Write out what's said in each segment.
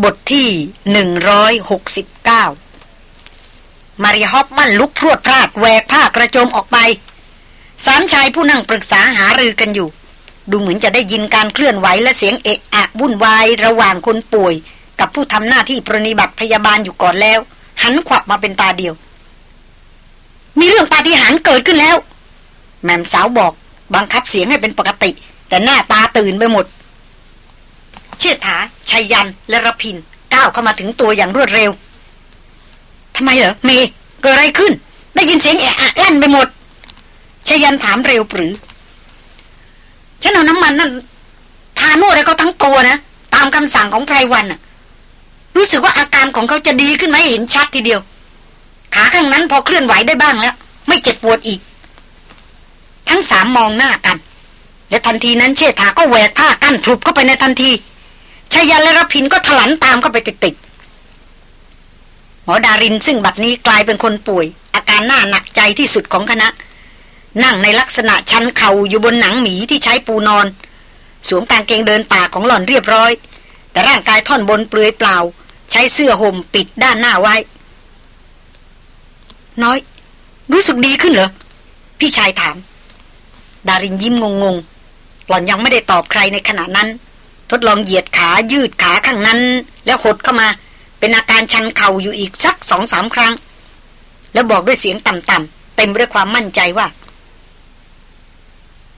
บทที่หนึ่งร้อยหกสิบเก้ามาริฮอปมันลุกพรวดพลาดแหวกผ้ากระโจมออกไป สามชายผู้นั่งปรึกษาหารือกันอยู่ ดูเหมือนจะได้ยินการเคลื่อนไหวและเสียงเอะอะวุ่นวายระหว่างคนป่วย กับผู้ทำหน้าที่ปรนิบัติพยาบาลอยู่ก่อนแล้ว หันขวับมาเป็นตาเดียว มีเรื่องปาฏิหาริย์เกิดขึ้นแล้ว แม่มสาวบอกบังคับเสียงให้เป็นปกติ แต่หน้าตาตื่นไปหมด เชิดถาชัยยัน และรพินก้าวเข้ามาถึงตัวอย่างรวดเร็วทำไมเหรอเมเกิดอะไรขึ้น ได้ยินเสียงแอะอะลั่นไปหมดชยันถามเร็วปรือ ฉันเอาน้ำมันนั่นทาโนวดให้เขาทั้งตัวนะ ตามคำสั่งของไพรวันน่ะ รู้สึกว่าอาการของเขาจะดีขึ้นไหมเห็นชัดทีเดียว ขาข้างนั้นพอเคลื่อนไหวได้บ้างแล้ว ไม่เจ็บปวดอีก ทั้งสามมองหน้ากัน และทันทีนั้นเชษฐาก็แหวกผ้ากั้นพลุบเข้าไปในทันที ชายันและรพินก็ถลันตามเข้าไปติดๆหมอดารินซึ่งบัดนี้กลายเป็นคนป่วย อาการหน้าหนักใจที่สุดของคณะ นั่งในลักษณะชันเข่าอยู่บนหนังหมีที่ใช้ปูนอน สวมกางเกงเดินป่าของหล่อนเรียบร้อย แต่ร่างกายท่อนบนเปลือยเปล่า ใช้เสื้อห่มปิดด้านหน้าไว้ น้อย รู้สึกดีขึ้นเหรอ พี่ชายถาม ดารินยิ้มงงๆ หล่อนยังไม่ได้ตอบใครในขณะนั้น ทดลองเหยียดขายืดขาข้างนั้น แล้วหดเข้ามา เป็นอาการชันเข่าอยู่อีกสักสองสามครั้ง แล้วบอกด้วยเสียงต่ำๆเต็มด้วยความมั่นใจว่า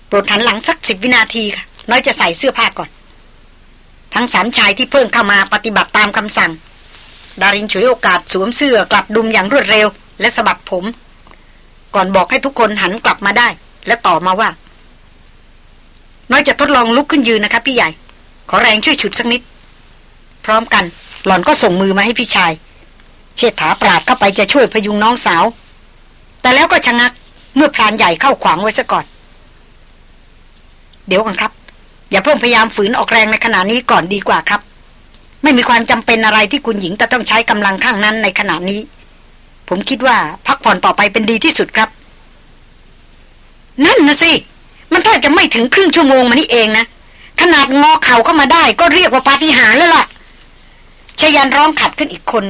โปรดหันหลังสักสิบวินาทีค่ะ น้อยจะใส่เสื้อผ้าก่อน ทั้งสามชายที่เพิ่งเข้ามาปฏิบัติตามคำสั่ง ดารินฉวยโอกาสสวมเสื้อกลัดดุมอย่างรวดเร็ว และสะบัดผม ก่อนบอกให้ทุกคนหันกลับมาได้ และต่อมาว่า น้อยจะทดลองลุกขึ้นยืนนะคะพี่ใหญ่ ขอแรงช่วยฉุดสักนิด พร้อมกัน หล่อนก็ส่งมือมาให้พี่ชาย เชษฐาปราดเข้าไปจะช่วยพยุงน้องสาว แต่แล้วก็ชะงักเมื่อพรานใหญ่เข้าขวางไว้ซะก่อน เดี๋ยวกันครับ อย่าเพิ่งพยายามฝืนออกแรงในขณะนี้ก่อนดีกว่าครับ ไม่มีความจำเป็นอะไรที่คุณหญิงจะต้องใช้กำลังข้างนั้นในขณะนี้ ผมคิดว่าพักผ่อนต่อไปเป็นดีที่สุดครับ นั่นนะสิมันแทบจะไม่ถึงครึ่งชั่วโมงมานี่เองนะ ขนาดงอเข่าเข้ามาได้ ก็เรียกว่าปาฏิหาริย์แล้วล่ะชยันร้องขัดขึ้นอีกคน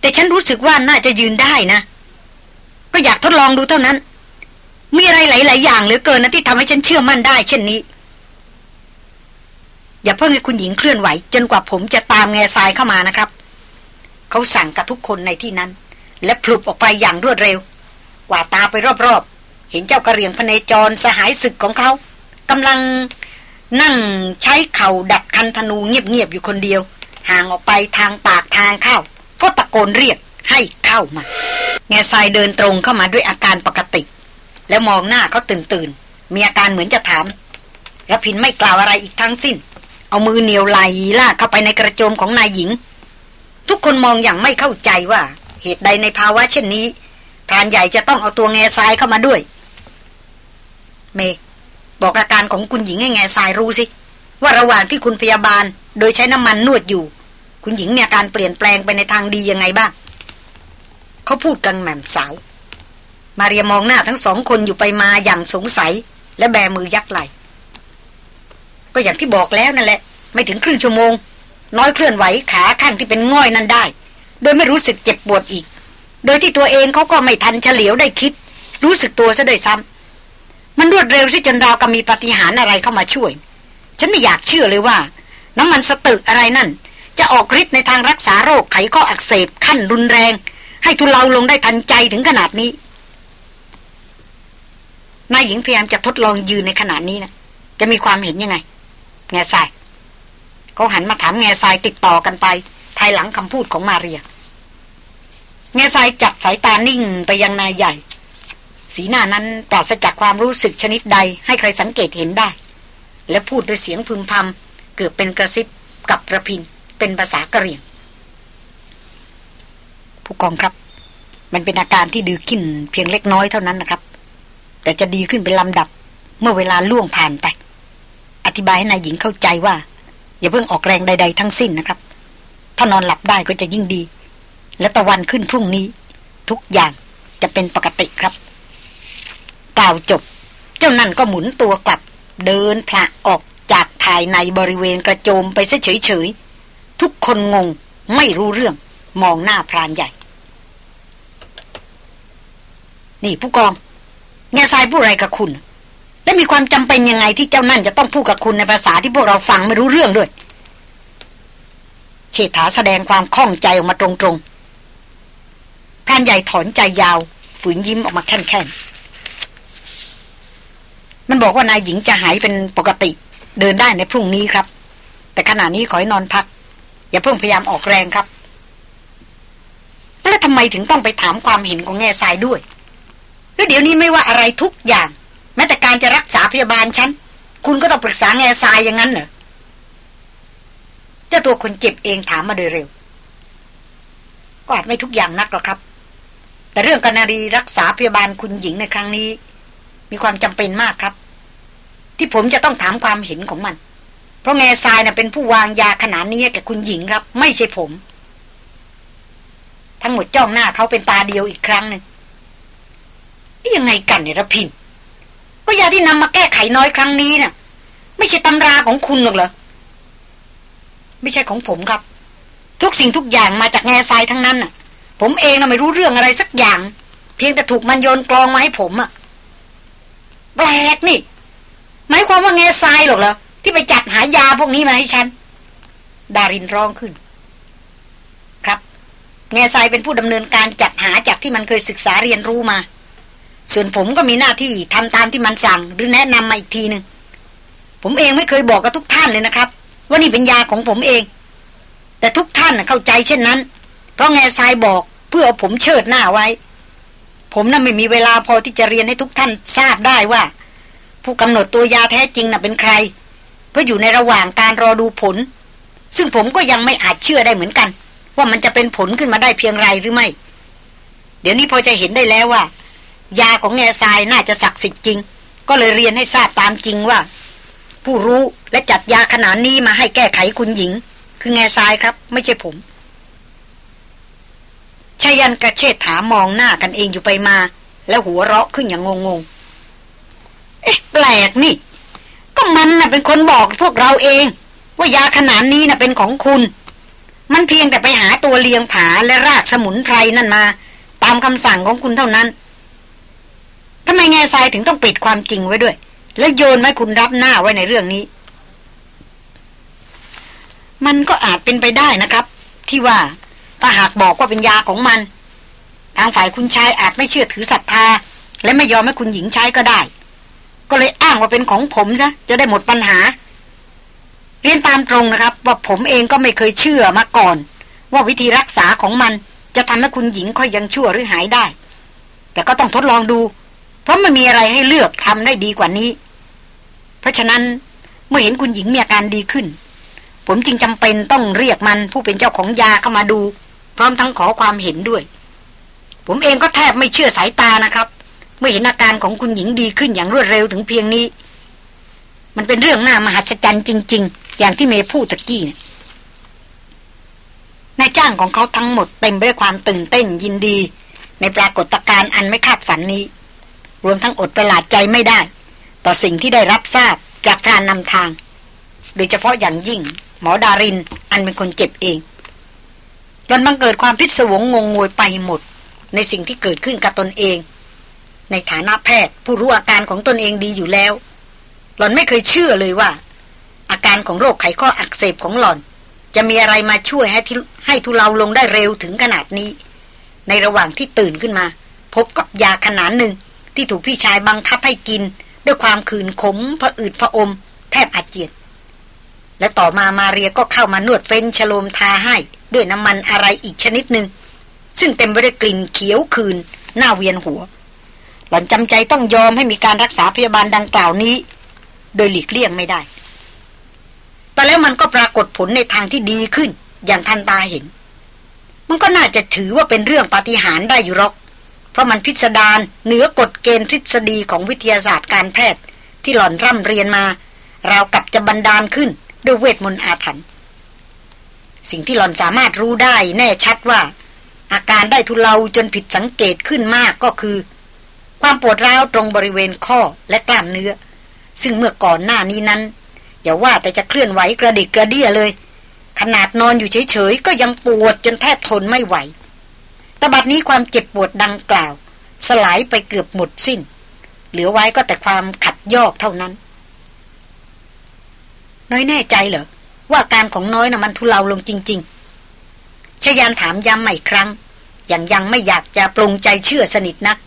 แต่ฉันรู้สึกว่าน่าจะยืนได้นะ ก็อยากทดลองดูเท่านั้น มีอะไรหลาย ๆ อย่างเหลือเกินนะที่ทำให้ฉันเชื่อมั่นได้ เช่นนี้ อย่าเพิ่งให้คุณหญิงเคลื่อนไหว จนกว่าผมจะตามแง่ทรายเข้ามานะครับ เขาสั่งกับทุกคนในที่นั้น และพลุบออกไปอย่างรวดเร็ว กว่าตาไปรอบ ๆ เห็นเจ้ากระเรียงพเนจรสหายศึกของเขา กำลังนั่งใช้เข่าดัดคันธนูเงียบๆอยู่คนเดียว ห่างออกไปทางปากทางเข้า ก็ตะโกนเรียกให้เข้ามา แง่ทรายเดินตรงเข้ามาด้วยอาการปกติ แล้วมองหน้าเขาตื่นตื่นมีอาการเหมือนจะถามรพินไม่กล่าวอะไรอีกทั้งสิ้น เอามือเหนียวไหลลากเข้าไปในกระโจมของนายหญิง ทุกคนมองอย่างไม่เข้าใจว่า เหตุใดในภาวะเช่นนี้พรานใหญ่จะต้องเอาตัวแง่ทรายเข้ามาด้วย เม บอกอาการของคุณหญิงให้แง่ทรายรู้สิ ว่าระหว่างที่คุณพยาบาล โดยใช้น้ำมันนวดอยู่ คุณหญิงมีอาการเปลี่ยนแปลงไปในทางดียังไงบ้างเขาพูดกันแหม่มสาว มาเรียมองหน้าทั้งสองคนอยู่ไปมาอย่างสงสัย และแบมือยักไหลก็อย่างที่บอกแล้วนั่นแหละ ไม่ถึงครึ่งชั่วโมง น้อยเคลื่อนไหวขาข้างที่เป็นง่อยนั้นได้ โดยไม่รู้สึกเจ็บปวดอีก โดยที่ตัวเองเขาก็ไม่ทันเฉลียวได้คิด รู้สึกตัวซะด้วยซ้ำ มันรวดเร็วสิจนราวกับมีปฏิหารอะไรเข้ามาช่วย ฉันไม่อยากเชื่อเลยว่า น้ำมันสตึกอะไรนั่น จะออกฤทธิ์ในทางรักษาโรคไขข้ออักเสบขั้นรุนแรง ให้ทุเลาลงได้ทันใจถึงขนาดนี้นายหญิงพยายามจะทดลองยืนในขณะนี้นะจะมีความเห็นยังไง แง่ทรายเขาหันมาถามแง่ทรายติดต่อกันไป ภายหลังคำพูดของมาเรีย แง่ทรายจับสายตานิ่งไปยังนายใหญ่ สีหน้านั้นปราศจากความรู้สึกชนิดใดให้ใครสังเกตเห็นได้ และพูดด้วยเสียงพึมพำเกือบเป็นกระซิบกับระพินเป็นภาษากะเหรี่ยง ผู้กองครับ มันเป็นอาการที่ดื้อขึ้นเพียงเล็กน้อยเท่านั้นนะครับ แต่จะดีขึ้นเป็นลำดับเมื่อเวลาล่วงผ่านไป อธิบายให้นายหญิงเข้าใจว่า อย่าเพิ่งออกแรงใด ๆ ทั้งสิ้นนะครับ ถ้านอนหลับได้ก็จะยิ่งดี และตะวันขึ้นพรุ่งนี้ ทุกอย่างจะเป็นปกติครับ กล่าวจบ เจ้านั่นก็หมุนตัวกลับ เดินพละออกจากภายในบริเวณกระโจมไปเฉยๆ ทุกคนงงไม่รู้เรื่องมองหน้าพรานใหญ่ นี่ผู้กองแง่ทรายพูดอะไรกับคุณ และมีความจำเป็นยังไงที่เจ้านั่นจะต้องพูดกับคุณในภาษาที่พวกเราฟังไม่รู้เรื่องด้วยเชษฐาแสดงความข้องใจออกมาตรงๆพรานใหญ่ถอนใจยาว ฝืนยิ้มออกมาแค่นๆ มันบอกว่านายหญิงจะหายเป็นปกติ เดินได้ในพรุ่งนี้ครับ แต่ขณะนี้ขอให้นอนพัก อย่าเพิ่งพยายามออกแรงครับแล้วทำไมถึงต้องไปถามความเห็นของแง่ทรายด้วยแล้วเดี๋ยวนี้ไม่ว่าอะไรทุกอย่าง แม้แต่การจะรักษาพยาบาลฉันคุณก็ต้องปรึกษาแง่ทรายอย่างนั้นเหรอเจ้าตัวคนเจ็บเองถามมาโดยเร็ว ก็อาจไม่ทุกอย่างนักหรอกครับ แต่เรื่องกนารีรักษาพยาบาลคุณหญิงในครั้งนี้ มีความจำเป็นมากครับ ที่ผมจะต้องถามความเห็นของมัน เพราะแง่ทรายนะ่ะเป็นผู้วางยาขนาดนี้แก่คุณหญิงครับ ไม่ใช่ผม ทั้งหมดจ้องหน้าเขาเป็นตาเดียวอีกครั้งหนึ่งยังไงกันเนี่ยระพิน ก็ยาที่นำมาแก้ไขน้อยครั้งนี้นะ่ะ ไม่ใช่ตำราของคุณหรอกเหรอไม่ใช่ของผมครับ ทุกสิ่งทุกอย่างมาจากแง่ทรายทั้งนั้นน่ะ ผมเองน่ะไม่รู้เรื่องอะไรสักอย่าง เพียงแต่ถูกมันโยนกลองมาให้ผมอะ แปลกนี่ หมายความว่าแง่ทรายหรอกเหรอ ที่ไปจัดหายาพวกนี้มาให้ฉัน ดารินร้องขึ้น ครับ แง่ทรายเป็นผู้ดำเนินการจัดหาจากที่มันเคยศึกษาเรียนรู้มา ส่วนผมก็มีหน้าที่ทำตามที่มันสั่ง หรือแนะนำมาอีกทีหนึ่งผมเองไม่เคยบอกกับทุกท่านเลยนะครับ ว่านี่เป็นยาของผมเอง แต่ทุกท่านเข้าใจเช่นนั้น เพราะแง่ทรายบอกเพื่อเอาผมเชิดหน้าไว้ ผมน่ะไม่มีเวลาพอที่จะเรียนให้ทุกท่านทราบได้ว่า ผู้กำหนดตัวยาแท้จริงน่ะเป็นใคร เพราะอยู่ในระหว่างการรอดูผล ซึ่งผมก็ยังไม่อาจเชื่อได้เหมือนกัน ว่ามันจะเป็นผลขึ้นมาได้เพียงไรหรือไม่ เดี๋ยวนี้พอจะเห็นได้แล้วว่า ยาของแง่ทรายน่าจะศักดิ์สิทธิ์จริง ก็เลยเรียนให้ทราบตามจริงว่า ผู้รู้และจัดยาขนาดนี้มาให้แก้ไขคุณหญิง คือแง่ทรายครับ ไม่ใช่ผม ชายันกระเชษฐามองหน้ากันเองอยู่ไปมา แล้วหัวเราะขึ้นอย่างงงๆ เอ๊ะ แปลกนี่ ก็มันน่ะเป็นคนบอกพวกเราเอง ว่ายาขนาดนี้น่ะเป็นของคุณ มันเพียงแต่ไปหาตัวเลียงผาและรากสมุนไพรนั่นมา ตามคำสั่งของคุณเท่านั้นทำไมแง่ทรายถึงต้องปิดความจริงไว้ด้วย แล้วโยนไว้คุณรับหน้าไว้ในเรื่องนี้ มันก็อาจเป็นไปได้นะครับ ที่ว่า ถ้าหากบอกว่าเป็นยาของมัน ทางฝ่ายคุณชายอาจไม่เชื่อถือศรัทธา และไม่ยอมให้คุณหญิงใช้ก็ได้ ก็เลยอ้างว่าเป็นของผมซะจะได้หมดปัญหา เรียนตามตรงนะครับ ว่าผมเองก็ไม่เคยเชื่อมาก่อน ว่าวิธีรักษาของมันจะทำให้คุณหญิงค่อยยังชั่วหรือหายได้ แต่ก็ต้องทดลองดู เพราะไม่มีอะไรให้เลือกทำได้ดีกว่านี้ เพราะฉะนั้นเมื่อเห็นคุณหญิงมีอาการดีขึ้น ผมจึงจำเป็นต้องเรียกมันผู้เป็นเจ้าของยาเข้ามาดู พร้อมทั้งขอความเห็นด้วย ผมเองก็แทบไม่เชื่อสายตานะครับ เมื่อเห็นอาการของคุณหญิงดีขึ้นอย่างรวดเร็วถึงเพียงนี้ มันเป็นเรื่องน่ามหัศจรรย์จริง ๆ อย่างที่เมย์พูดตะกี้นะนายจ้างของเขาทั้งหมดเต็มไปด้วยความตื่นเต้นยินดี ในปรากฏการณ์อันไม่คาดฝันนี้ รวมทั้งอดประหลาดใจไม่ได้ ต่อสิ่งที่ได้รับทราบจากพรานนำทาง โดยเฉพาะอย่างยิ่ง หมอดารินอันเป็นคนเจ็บเอง หลอนบังเกิดความพิศวงงงงวยไปหมด ในสิ่งที่เกิดขึ้นกับตนเอง ในฐานะแพทย์ผู้รู้อาการของตนเองดีอยู่แล้ว หล่อนไม่เคยเชื่อเลยว่า อาการของโรคไขข้ออักเสบของหล่อน จะมีอะไรมาช่วยให้ให้ทุเลาลงได้เร็วถึงขนาดนี้ ในระหว่างที่ตื่นขึ้นมา พบกับยาขนาดหนึ่งที่ถูกพี่ชายบังคับให้กิน ด้วยความขืนขมผะอืดผะอม แทบอาเจียนและต่อมามาเรียก็เข้ามานวดเฟ้นฉโลมทาให้ ด้วยน้ำมันอะไรอีกชนิดหนึ่งซึ่งเต็มไปด้วยกลิ่นเขียวคืน หน้าเวียนหัว หล่อนจำใจต้องยอมให้มีการรักษาพยาบาลดังกล่าวนี้ โดยหลีกเลี่ยงไม่ได้ แต่แล้วมันก็ปรากฏผลในทางที่ดีขึ้น อย่างทันตาเห็น มันก็น่าจะถือว่าเป็นเรื่องปาฏิหาริย์ได้อยู่หรอก เพราะมันพิสดารเหนือกฎเกณฑ์ทฤษฎีของวิทยาศาสตร์การแพทย์ ที่หล่อนร่ำเรียนมา ราวกับจะบันดาลขึ้นด้วยเวทมนต์อาถรรพ์ สิ่งที่หลอนสามารถรู้ได้แน่ชัดว่า อาการได้ทุเลาจนผิดสังเกตขึ้นมากก็คือ ความปวดร้าวตรงบริเวณข้อและกล้ามเนื้อ ซึ่งเมื่อก่อนหน้านี้นั้น อย่าว่าแต่จะเคลื่อนไหวกระดิกกระเดี้ยเลย ขนาดนอนอยู่เฉยๆ ก็ยังปวดจนแทบทนไม่ไหวแต่บัดนี้ความเจ็บปวดดังกล่าว สลายไปเกือบหมดสิ้น เหลือไว้ก็แต่ความขัดยอกเท่านั้น น้อยแน่ใจเหรอ ว่าการของน้อยนะ่ะมันทุเลาลงจริง ๆชยันถามย้ำใหม่ครั้ง อย่างยังไม่อยากจะปรงใจเชื่อสนิทนัก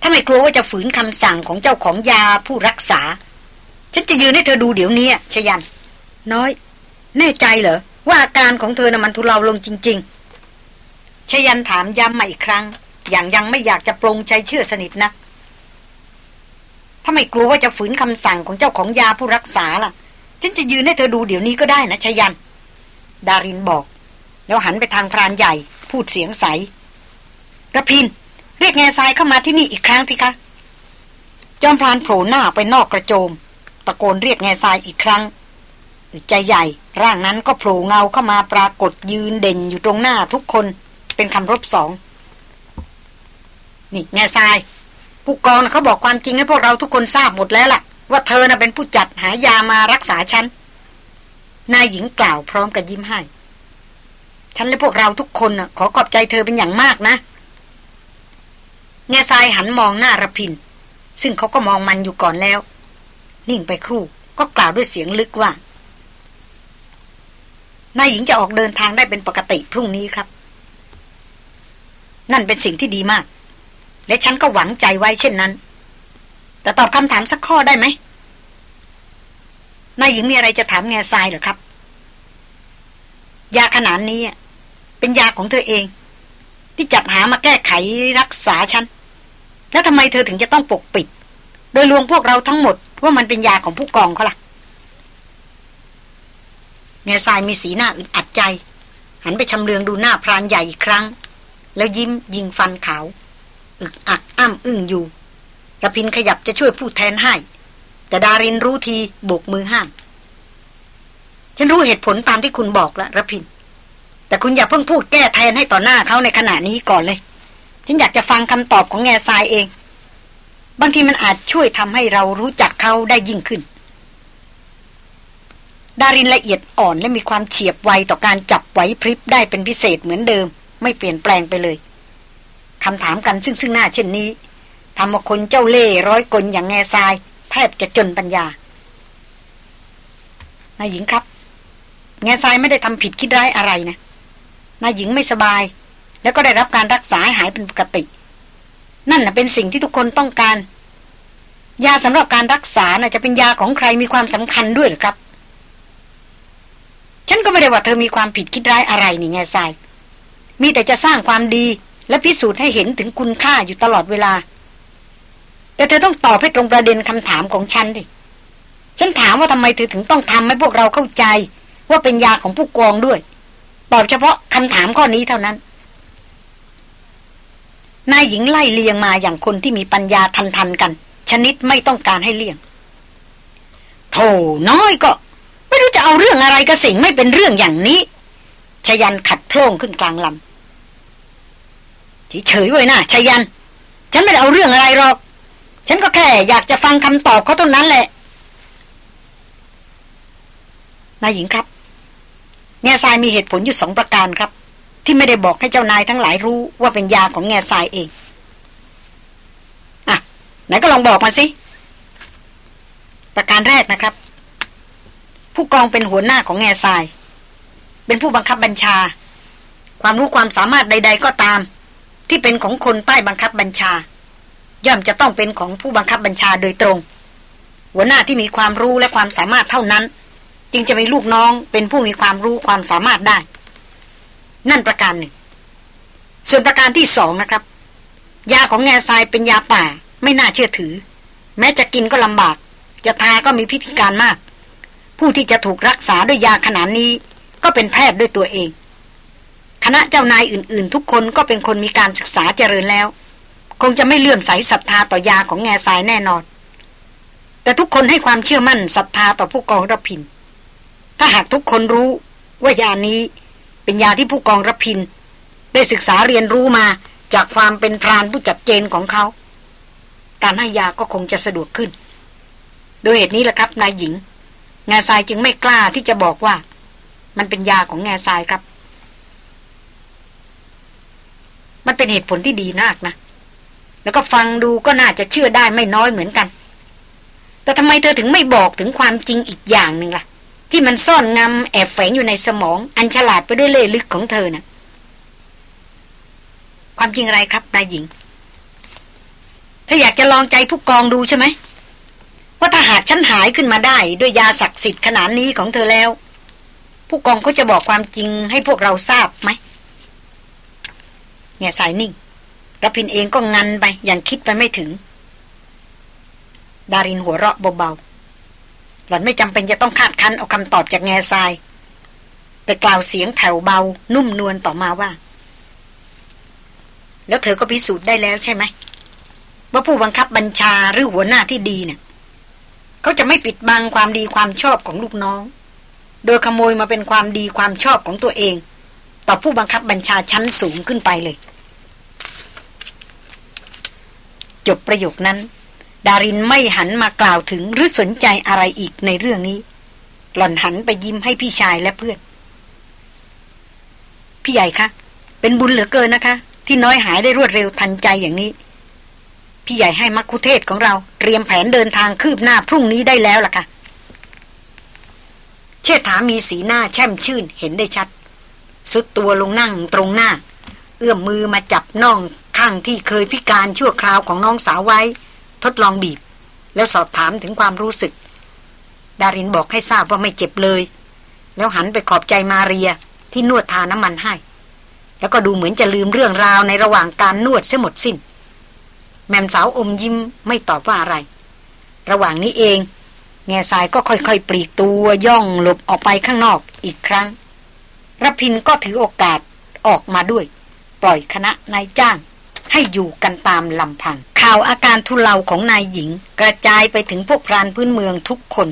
ถ้าไม่กลัวว่าจะฝืนคำสั่งของเจ้าของยาผู้รักษา ฉันจะยืนให้เธอดูเดี๋ยวนี้ชยัน น้อย แน่ใจเหรอ ว่าอาการของเธอนะ่ะมันทุเลาลงจริง ๆชยันถามย้ำใหมาอีกครั้ง อย่างยังไม่อยากจะปรงใจเชื่อสนิทนักถ้าไม่กลัวว่าจะฝืนคำสั่งของเจ้าของยาผู้รักษาล่ะ ฉันจะยืนให้เธอดูเดี๋ยวนี้ก็ได้นะชยัน ดารินบอก แล้วหันไปทางพรานใหญ่ พูดเสียงใสระพิน เรียกแง่ทรายเข้ามาที่นี่อีกครั้งสิคะ จอมพรานโผล่หน้าไปนอกกระโจม ตะโกนเรียกแง่ทรายอีกครั้ง ใจใหญ่ร่างนั้นก็โผล่เงาเข้ามาปรากฏยืนเด่นอยู่ตรงหน้าทุกคน เป็นคำรบสอง นี่แง่ทราย ผู้กองนะเขาบอกความจริงให้พวกเราทุกคนทราบหมดแล้วล่ะ ว่าเธอน่ะเป็นผู้จัดหายามารักษาฉัน นายหญิงกล่าวพร้อมกับยิ้มให้ ฉันและพวกเราทุกคนขอขอบใจเธอเป็นอย่างมากนะเงาทรายหันมองหน้าระพิน ซึ่งเขาก็มองมันอยู่ก่อนแล้ว นิ่งไปครู่ก็กล่าวด้วยเสียงลึกว่านายหญิงจะออกเดินทางได้เป็นปกติพรุ่งนี้ครับ นั่นเป็นสิ่งที่ดีมาก และฉันก็หวังใจไว้เช่นนั้น แต่ตอบคำถามสักข้อได้ไหมนายหญิงมีอะไรจะถามแง่ทรายหรือครับ ยาขนาดนี้เป็นยาของเธอเอง ที่จัดหามาแก้ไขรักษาฉัน แล้วทำไมเธอถึงจะต้องปกปิด โดยลวงพวกเราทั้งหมดว่ามันเป็นยาของผู้กองเขาล่ะเงาทรายมีสีหน้าอึดอัดใจ หันไปชำเลืองดูหน้าพรานใหญ่อีกครั้ง แล้วยิ้มยิงฟันขาว อึกอักอ้ำอึ้งอยู่ ระพินขยับจะช่วยพูดแทนให้ แต่ดารินรู้ทีโบกมือห้าม ฉันรู้เหตุผลตามที่คุณบอกแล้วระพิน แต่คุณอย่าเพิ่งพูดแก้แทนให้ต่อหน้าเขาในขณะนี้ก่อนเลย ฉันอยากจะฟังคำตอบของแง่ทรายเอง บางทีมันอาจช่วยทำให้เรารู้จักเขาได้ยิ่งขึ้น ดารินละเอียดอ่อนและมีความเฉียบไวต่อการจับไหวพริบได้เป็นพิเศษเหมือนเดิม ไม่เปลี่ยนแปลงไปเลยคำถามกันซึ่งซึ่งหน้าเช่นนี้ ทำมาคนเจ้าเล่ร้อยกลอย่างแง่ทราย แทบจะจนปัญญานายหญิงครับ แง่ทรายไม่ได้ทำผิดคิดร้ายอะไรนะนายหญิงไม่สบาย แล้วก็ได้รับการรักษาหายเป็นปกติ นั่นนะเป็นสิ่งที่ทุกคนต้องการ ยาสำหรับการรักษาน่ะจะเป็นยาของใครมีความสำคัญด้วยหรือครับฉันก็ไม่ได้ว่าเธอมีความผิดคิดร้ายอะไรนี่ไงทราย มีแต่จะสร้างความดีและพิสูจน์ให้เห็นถึงคุณค่าอยู่ตลอดเวลา แต่เธอต้องตอบให้ตรงประเด็นคำถามของฉันดิ ฉันถามว่าทำไมเธอถึงต้องทำให้พวกเราเข้าใจ ว่าเป็นยาของผู้กองด้วย ตอบเฉพาะคำถามข้อนี้เท่านั้น นายหญิงไล่เลียงมาอย่างคนที่มีปัญญาทันทันกัน ชนิดไม่ต้องการให้เลี่ยงโธ่น้อยก็ ไม่รู้จะเอาเรื่องอะไรกับสิ่งไม่เป็นเรื่องอย่างนี้ชยันขัดโพล่งขึ้นกลางลำเฉยๆไว้นะชยัน ฉันไม่ได้เอาเรื่องอะไรหรอก ฉันก็แค่อยากจะฟังคำตอบเขาเท่านั้นแหละ นายหญิงครับแง่ทรายมีเหตุผลอยู่สองประการครับ ที่ไม่ได้บอกให้เจ้านายทั้งหลายรู้ว่าเป็นยาของแง่ทรายเอง อะ ไหนก็ลองบอกมาสิ ประการแรกนะครับ ผู้กองเป็นหัวหน้าของแง่ทราย เป็นผู้บังคับบัญชา ความรู้ความสามารถใด ๆ ก็ตาม ที่เป็นของคนใต้บังคับบัญชา ย่อมจะต้องเป็นของผู้บังคับบัญชาโดยตรง หัวหน้าที่มีความรู้และความสามารถเท่านั้น จึงจะมีลูกน้องเป็นผู้มีความรู้ความสามารถได้ นั่นประการหนึ่ง ส่วนประการที่สองนะครับ ยาของแง่ทรายเป็นยาป่า ไม่น่าเชื่อถือ แม้จะกินก็ลำบาก จะทาก็มีพิธีการมาก ผู้ที่จะถูกรักษาด้วยยาขนาดนี้ ก็เป็นแพทย์ด้วยตัวเอง คณะเจ้านายอื่น ๆ ทุกคนก็เป็นคนมีการศึกษาเจริญแล้ว งจะไม่เลื่อมใสศรัทธาต่อยาของแง่ทรายแน่นอน แต่ทุกคนให้ความเชื่อมั่นศรัทธาต่อผู้กองรพิน ถ้าหากทุกคนรู้ว่ายานี้เป็นยาที่ผู้กองรพิน ได้ศึกษาเรียนรู้มาจากความเป็นพรานผู้จัดเจนของเขา การให้ยาก็คงจะสะดวกขึ้น โดยเหตุนี้แหละครับนายหญิงแง่ทรายจึงไม่กล้าที่จะบอกว่า มันเป็นยาของแง่ทรายครับ มันเป็นเหตุผลที่ดีมากนะ แล้วก็ฟังดูก็น่าจะเชื่อได้ไม่น้อยเหมือนกัน แต่ทำไมเธอถึงไม่บอกถึงความจริงอีกอย่างหนึ่งล่ะ ที่มันซ่อนงำแอบแฝงอยู่ในสมองอันฉลาดไปด้วยเล่ลึกของเธอนะ่ะความจริงอะไรครับนายหญิงเธออยากจะลองใจผู้กองดูใช่ไหม ว่าถ้าหากฉันหายขึ้นมาได้ด้วยยาศักดิ์สิทธิ์ขนาดนี้ของเธอแล้ว ผู้กองเขาจะบอกความจริงให้พวกเราทราบไหมเงียสายนิ่ง รพินเองก็งันไปอย่างคิดไปไม่ถึง ดารินหัวเราะเบาๆ หล่อนไม่จำเป็นจะต้องคาดคันเอาคำตอบจากแง่ทราย แต่กล่าวเสียงแผ่วเบา นุ่มนวลต่อมาว่า แล้วเธอก็พิสูจน์ได้แล้วใช่ไหม ว่าผู้บังคับบัญชาหรือหัวหน้าที่ดีเนะ่ยเขาจะไม่ปิดบังความดีความชอบของลูกน้อง โดยขโมยมาเป็นความดีความชอบของตัวเอง ต่อผู้บังคับบัญชาชั้นสูงขึ้นไปเลย จบประโยคนั้น ดารินไม่หันมากล่าวถึงหรือสนใจอะไรอีกในเรื่องนี้ หล่อนหันไปยิ้มให้พี่ชายและเพื่อน พี่ใหญ่คะเป็นบุญเหลือเกินนะคะ ที่น้อยหายได้รวดเร็วทันใจอย่างนี้ พี่ใหญ่ให้มักคุเทศของเรา เตรียมแผนเดินทางคืบหน้าพรุ่งนี้ได้แล้วล่ะค่ะเชษฐามีสีหน้าแช่มชื่นเห็นได้ชัด สุดตัวลงนั่งตรงหน้า เอื้อมมือมาจับน่อง ข้างที่เคยพิการชั่วคราวของน้องสาวไว้ ทดลองบีบ แล้วสอบถามถึงความรู้สึก ดารินบอกให้ทราบว่าไม่เจ็บเลย แล้วหันไปขอบใจมาเรียที่นวดทาน้ำมันให้ แล้วก็ดูเหมือนจะลืมเรื่องราวในระหว่างการนวดเสียหมดสิน้น แม่สาวอมยิ้มไม่ตอบว่าอะไร ระหว่างนี้เอง แง่ทรายก็ค่อยๆ ปลีกตัวย่องหลบออกไปข้างนอกอีกครั้งรพินก็ถือโอกาสออกมาด้วย ปล่อยคณะนายจ้าง ให้อยู่กันตามลำพัง ข่าวอาการทุเลาของนายหญิง กระจายไปถึงพวกพรานพื้นเมืองทุกคน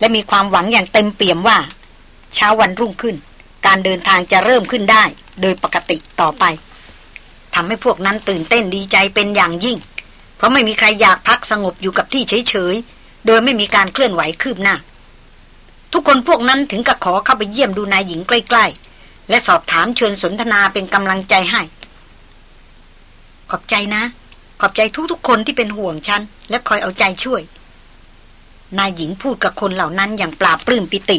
และมีความหวังอย่างเต็มเปี่ยมว่า เช้าวันรุ่งขึ้น การเดินทางจะเริ่มขึ้นได้ โดยปกติต่อไปทำให้พวกนั้นตื่นเต้นดีใจเป็นอย่างยิ่ง เพราะไม่มีใครอยากพักสงบอยู่กับที่เฉยๆโดยไม่มีการเคลื่อนไหวคืบหน้า ทุกคนพวกนั้นถึงกับขอเข้าไปเยี่ยมดูนายหญิงใกล้ ๆ และสอบถามชวนสนทนาเป็นกำลังใจให้ ขอบใจนะ ขอบใจทุกๆคนที่เป็นห่วงฉัน และคอยเอาใจช่วย นายหญิงพูดกับคนเหล่านั้นอย่างปราบปลื้มปิติ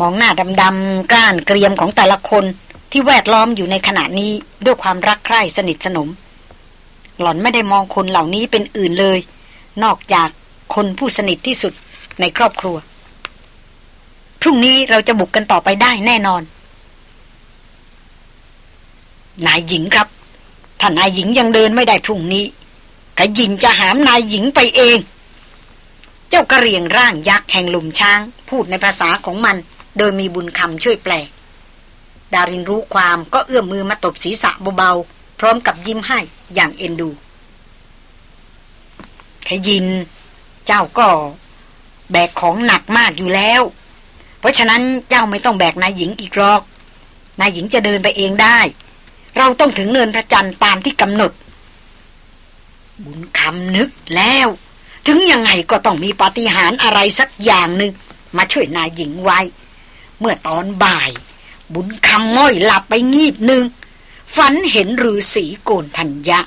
มองหน้าดำๆก้านเกรียมของแต่ละคนที่แวดล้อมอยู่ในขณะนี้ด้วยความรักใคร่สนิทสนม หล่อนไม่ได้มองคนเหล่านี้เป็นอื่นเลย นอกจากคนผู้สนิทที่สุดในครอบครัว พรุ่งนี้เราจะบุกกันต่อไปได้แน่นอน นายหญิงครับ ถ้านายหญิงยังเดินไม่ได้พรุ่งนี้กะยินจะหามนายหญิงไปเอง เจ้ากระเรียงร่างยักษ์แห่งลุมช้าง พูดในภาษาของมัน โดยมีบุญคำช่วยแปล ดารินรู้ความก็เอื้อมมือมาตบศีรษะเบาๆ พร้อมกับยิ้มให้อย่างเอ็นดูขยิน เจ้าก็ แบกของหนักมากอยู่แล้ว เพราะฉะนั้นเจ้าไม่ต้องแบกนายหญิงอีกหรอก นายหญิงจะเดินไปเองได้ เราต้องถึงเนินพระจันทร์ตามที่กำหนด บุญคำนึกแล้ว ถึงยังไงก็ต้องมีปาฏิหาริย์อะไรสักอย่างหนึ่งมาช่วยนายหญิงไว้ เมื่อตอนบ่าย บุญคำม้อยหลับไปงีบหนึ่งฝันเห็นฤาษีโกนทัญญะ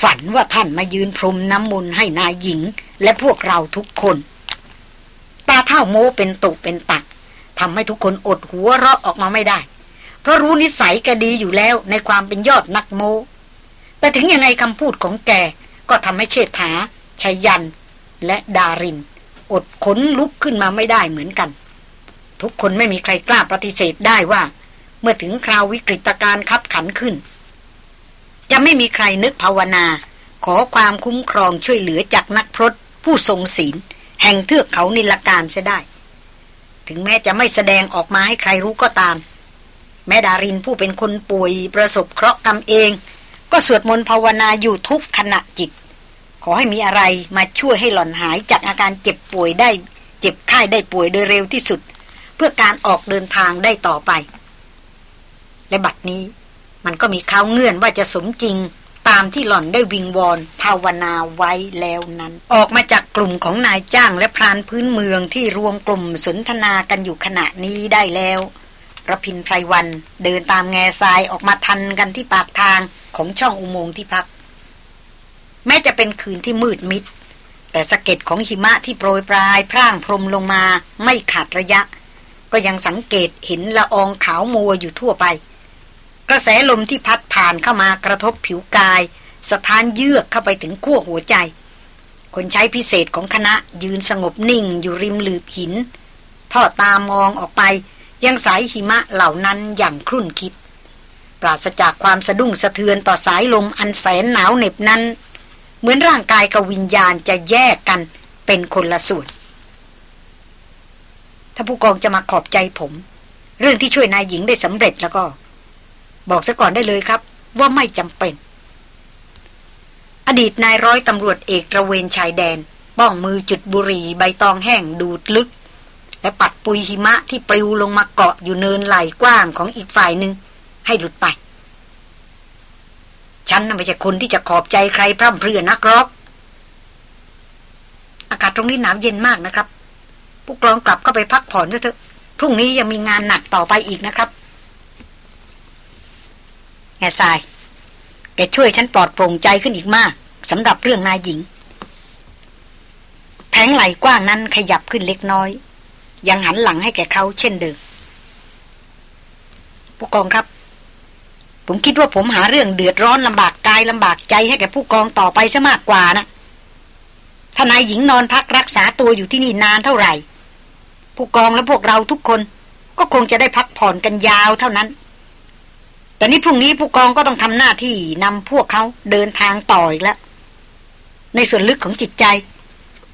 ฝันว่าท่านมายืนพรมน้ำมนต์ให้นายหญิง และพวกเราทุกคน ตาเท่าโมเป็นตุเป็นตักทำให้ทุกคนอดหัวเราะออกมาไม่ได้ เพราะรู้นิสัยแกดีอยู่แล้วในความเป็นยอดนักโม แต่ถึงยังไงคำพูดของแก ก็ทำให้เชษฐาชายัน และดาริน อดขนลุกขึ้นมาไม่ได้เหมือนกัน ทุกคนไม่มีใครกล้าปฏิเสธได้ว่า เมื่อถึงคราววิกฤตการณ์ขับขันขึ้น จะไม่มีใครนึกภาวนา ขอความคุ้มครองช่วยเหลือจากนักพรตผู้ทรงศีล แห่งเทือกเขานิลการเสียได้ ถึงแม้จะไม่แสดงออกมาให้ใครรู้ก็ตาม แม่ดารินผู้เป็นคนป่วยประสบเคราะห์กรรมเอง ก็สวดมนต์ภาวนาอยู่ทุกขณะจิต ขอให้มีอะไรมาช่วยให้หล่อนหายจากอาการเจ็บป่วยได้ เจ็บไข้ได้ป่วยโดยเร็วที่สุด เพื่อการออกเดินทางได้ต่อไป และบัดนี้มันก็มีข่าวเงื่อนว่าจะสมจริงตามที่หล่อนได้วิงวอนภาวนาไว้แล้วนั้น ออกมาจากกลุ่มของนายจ้างและพรานพื้นเมืองที่รวมกลุ่มสนทนากันอยู่ขณะนี้ได้แล้ว ระพินไพรวันเดินตามแง่ทรายออกมาทันกันที่ปากทางของช่องอุโมงค์ที่พัก แม้จะเป็นคืนที่มืดมิด แต่สะเก็ดของหิมะที่โปรยปลาย พร่างพรมลงมาไม่ขาดระยะ ก็ยังสังเกตเห็นละอองขาวมัวอยู่ทั่วไป กระแสลมที่พัดผ่านเข้ามากระทบผิวกาย สถานเยือกเข้าไปถึงขั้วหัวใจ คนใช้พิเศษของคณะยืนสงบนิ่งอยู่ริมหลืบหินทอดตามองออกไป ยังสายหิมะเหล่านั้นอย่างครุ่นคิด ปราศจากความสะดุ้งสะเทือนต่อสายลมอันแสนหนาวเหน็บนั้น เหมือนร่างกายกับวิญญาณจะแยกกันเป็นคนละส่วน ถ้าผู้กองจะมาขอบใจผม เรื่องที่ช่วยนายหญิงได้สำเร็จแล้วก็ บอกซะก่อนได้เลยครับ ว่าไม่จำเป็น อดีตนายร้อยตำรวจเอกระเวนชายแดน ป้องมือจุดบุหรี่ใบตองแห้งดูดลึก และปัดปุยหิมะที่ปลิวลงมาเกาะอยู่เนินไหลกว้างของอีกฝ่ายหนึ่งให้หลุดไป ฉันไม่ใช่คนที่จะขอบใจใครพร่ำเพรื่อนักรอกอากาศตรงนี้หนาวเย็นมากนะครับ ผู้กองกลับก็ไปพักผ่อนเถอะพรุ่งนี้ยังมีงานหนักต่อไปอีกนะครับแง่ทรายแกช่วยฉันปลอดโปร่งใจขึ้นอีกมากสำหรับเรื่องนายหญิง แผงไหลกว้างนั้นขยับขึ้นเล็กน้อย ยังหันหลังให้แก่เขาเช่นเดิมผู้กองครับ ผมคิดว่าผมหาเรื่องเดือดร้อนลำบากกายลำบากใจให้แก่ผู้กองต่อไปซะมากกว่านะถ้านายหญิงนอนพักรักษาตัวอยู่ที่นี่นานเท่าไหร่ ผู้กองและพวกเราทุกคน ก็คงจะได้พักผ่อนกันยาวเท่านั้น แต่นี้พรุ่งนี้ผู้กองก็ต้องทำหน้าที่นำพวกเขาเดินทางต่ออีกแล้ว ในส่วนลึกของจิตใจ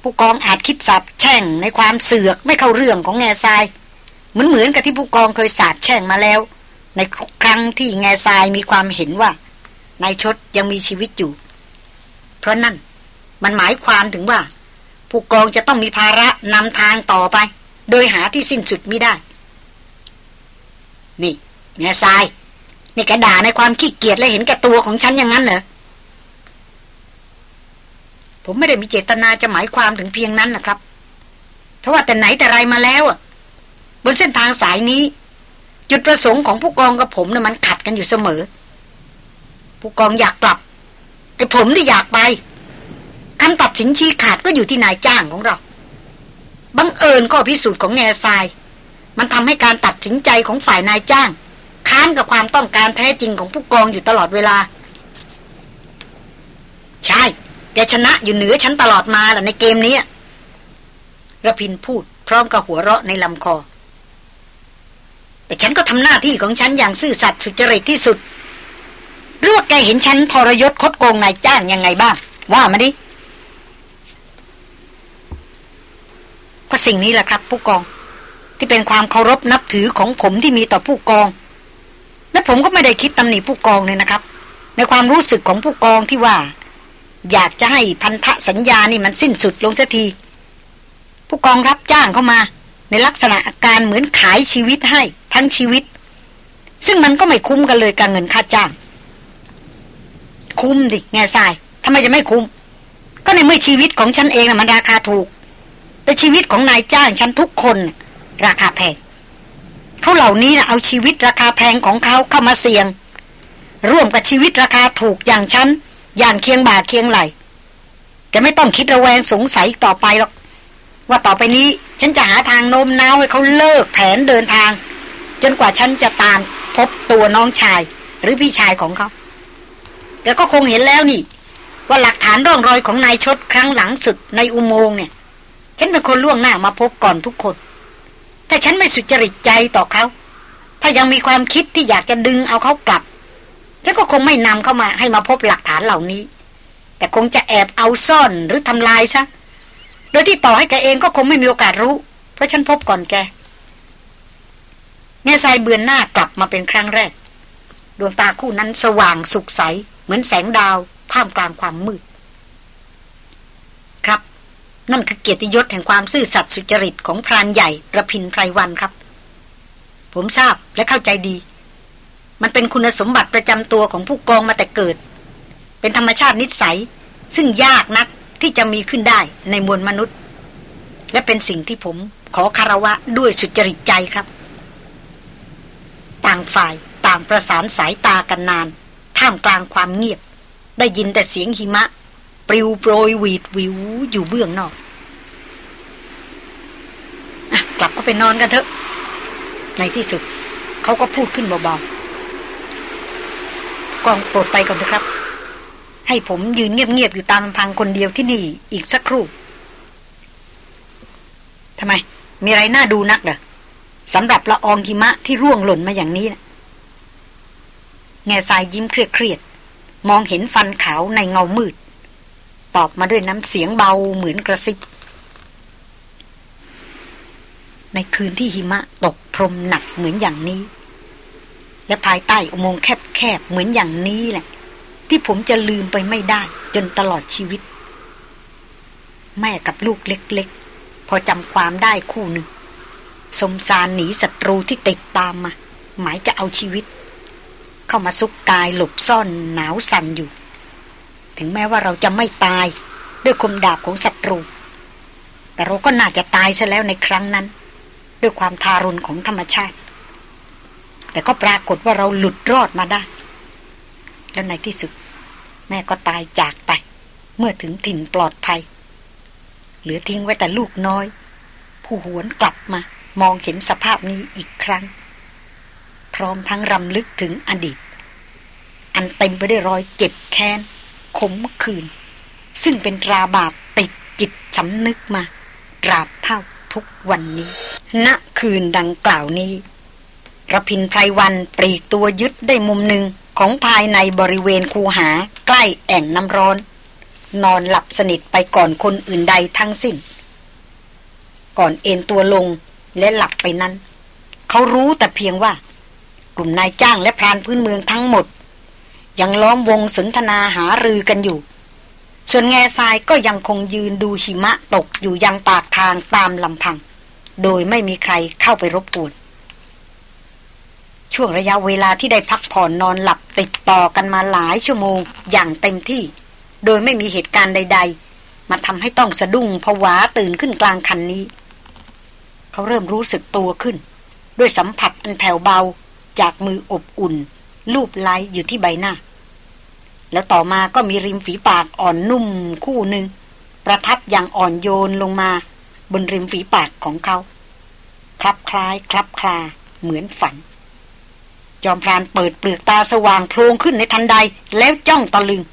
ผู้กองอาจคิดสับแช่งในความเสือกไม่เข้าเรื่องของแง่ทรายเหมือนเหมือนกับที่ผู้กองเคยสาบแช่งมาแล้ว ในครั้งที่แง่ทรายมีความเห็นว่านายชดยังมีชีวิตอยู่ เพราะนั่นมันหมายความถึงว่า ผู้กองจะต้องมีภาระนำทางต่อไป โดยหาที่สิ้นสุดไม่ได้ นี่แง่ทรายนี่แกด่าในความขี้เกียจและเห็นแก่ตัวของฉันอย่างนั้นเหรอ ผมไม่ได้มีเจตนาจะหมายความถึงเพียงนั้นนะครับเพราะว่าแต่ไหนแต่ไรมาแล้วอะบนเส้นทางสายนี้ จุดประสงค์ของผู้กองกับผมนะ่ะมันขัดกันอยู่เสมอ ผู้กองอยากกลับไอ้ผมที่อยากไปคำตัดสินชี้ขาดก็อยู่ที่นายจ้างของเราบังเอิญก็พิสูจน์ของแง่ทราย มันทำให้การตัดสินใจของฝ่ายนายจ้าง ค้านกับความต้องการแท้จริงของผู้กองอยู่ตลอดเวลา ใช่ ชนะอยู่เหนือฉันตลอดมาแหละในเกมนี้ระพินพูด พร้อมกับหัวเราะในลำคอ แต่ฉันก็ทำหน้าที่ของฉันอย่างซื่อสัตย์สุจริตที่สุดหรือว่าแกเห็นฉันทรยศคดโกงนายจ้างยังไงบ้าง ว่ามาดิก็สิ่งนี้แหละครับ ผู้กอง ที่เป็นความเคารพนับถือของผมที่มีต่อผู้กอง และผมก็ไม่ได้คิดตำหนิผู้กองเลยนะครับ ในความรู้สึกของผู้กองที่ว่า อยากจะให้พันธสัญญานี่มันสิ้นสุดลงสักที ผู้กองรับจ้างเข้ามา ในลักษณะอาการเหมือนขายชีวิตให้ทั้งชีวิต ซึ่งมันก็ไม่คุ้มกันเลยกับเงินค่าจ้าง คุ้มดิแง่ทรายทำไมจะไม่คุ้ม ก็ในเมื่อชีวิตของฉันเองนะมันราคาถูก แต่ชีวิตของนายจ้างฉันทุกคน ราคาแพงเขาเหล่านี้นะเอาชีวิตราคาแพงของเขาเข้ามาเสี่ยง ร่วมกับชีวิตราคาถูกอย่างฉัน อย่างเคียงบ่าเคียงไหลแกไม่ต้องคิดระแวงสงสัยต่อไปหรอกว่าต่อไปนี้ฉันจะหาทางโน้มน้าวให้เขาเลิกแผนเดินทาง จนกว่าฉันจะตามพบตัวน้องชายหรือพี่ชายของเขาแต่ก็คงเห็นแล้วนี่ ว่าหลักฐานร่องรอยของนายชดครั้งหลังสุดในอุโมงค์เนี่ย ฉันเป็นคนล่วงหน้ามาพบก่อนทุกคนแต่ฉันไม่สุจริตใจต่อเขา ถ้ายังมีความคิดที่อยากจะดึงเอาเขากลับ ฉันก็คงไม่นำเข้ามาให้มาพบหลักฐานเหล่านี้ แต่คงจะแอบเอาซ่อนหรือทำลายซะ โดยที่ต่อให้แกเองก็คงไม่มีโอกาสรู้ เพราะฉันพบก่อนแกเงาทรายเบือนหน้ากลับมาเป็นครั้งแรก ดวงตาคู่นั้นสว่างสุกใส เหมือนแสงดาว ท่ามกลางความมืด ครับ นั่นคือเกียรติยศแห่งความซื่อสัตย์สุจริตของพรานใหญ่ระพินไพรวันครับ ผมทราบและเข้าใจดี มันเป็นคุณสมบัติประจำตัวของผู้กองมาแต่เกิด เป็นธรรมชาตินิสัย ซึ่งยากนักที่จะมีขึ้นได้ในมวลมนุษย์ และเป็นสิ่งที่ผมขอคารวะด้วยสุจริตใจครับ ต่างฝ่ายต่างประสานสายตากันนาน ท่ามกลางความเงียบ ได้ยินแต่เสียงหิมะ ปลิวโปรยหวีดวิวอยู่เบื้องนอกอกลับก็ไปนอนกันเถอะ ในที่สุด เขาก็พูดขึ้นเบาๆ กองโปรดไปก่อนเถอะครับ ให้ผมยืนเงียบๆอยู่ตามลำพังคนเดียวที่นี่อีกสักครู่ทำไม มีอะไรน่าดูนักเหรอสำหรับละอองหิมะที่ร่วงหล่นมาอย่างนี้นะแง่ทรายยิ้มเครียดๆมองเห็นฟันขาวในเงามืด ตอบมาด้วยน้ำเสียงเบาเหมือนกระซิบ ในคืนที่หิมะตกพรมหนักเหมือนอย่างนี้ และภายใต้อุโมงค์แคบๆเหมือนอย่างนี้แหละ ที่ผมจะลืมไปไม่ได้ จนตลอดชีวิต แม่กับลูกเล็กๆ พอจำความได้คู่หนึ่ง สมสารหนีศัตรูที่ติดตามมา หมายจะเอาชีวิต เข้ามาซุกกายหลบซ่อนหนาวสั่นอยู่ ถึงแม้ว่าเราจะไม่ตายด้วยคมดาบของศัตรู แต่เราก็น่าจะตายซะแล้วในครั้งนั้น ด้วยความทารุณของธรรมชาติ แต่ก็ปรากฏว่าเราหลุดรอดมาได้ แล้วในที่สุด แม่ก็ตายจากไป เมื่อถึงถิ่นปลอดภัย เหลือทิ้งไว้แต่ลูกน้อย ผู้หวนกลับมา มองเห็นสภาพนี้อีกครั้ง พร้อมทั้งรำลึกถึงอดีต อันเต็มไปด้วยรอยเจ็บแค้น ขมคืนซึ่งเป็นตราบาปติดจิตสำนึกมาตราบเท่าทุกวันนี้ ณ คืนดังกล่าวนี้ ระพินไพรวันปรีกตัวยึดได้มุมหนึ่งของภายในบริเวณคูหาใกล้แอ่งน้ำร้อน นอนหลับสนิทไปก่อนคนอื่นใดทั้งสิ้น ก่อนเอนตัวลงและหลับไปนั้น เขารู้แต่เพียงว่า กลุ่มนายจ้างและพรานพื้นเมืองทั้งหมด ยังล้อมวงสนทนาหารือกันอยู่ ส่วนแง่ทรายก็ยังคงยืนดูหิมะตกอยู่ยังปากทางตามลำพัง โดยไม่มีใครเข้าไปรบกวน ช่วงระยะเวลาที่ได้พักผ่อนนอนหลับติดต่อกันมาหลายชั่วโมงอย่างเต็มที่ โดยไม่มีเหตุการณ์ใด ๆ มาทำให้ต้องสะดุ้งผวาตื่นขึ้นกลางคันนี้ เขาเริ่มรู้สึกตัวขึ้น ด้วยสัมผัสอันแผ่วเบาจากมืออบอุ่น ลูบไล้อยู่ที่ใบหน้า แล้วต่อมาก็มีริมฝีปากอ่อนนุ่มคู่หนึ่งประทับอย่างอ่อนโยนลงมา บนริมฝีปากของเขา คลับคล้าย คลับคลาเหมือนฝัน จอมพรานเปิดเปลือกตาสว่างโพลงขึ้นในทันใดแล้วจ้องตะลึง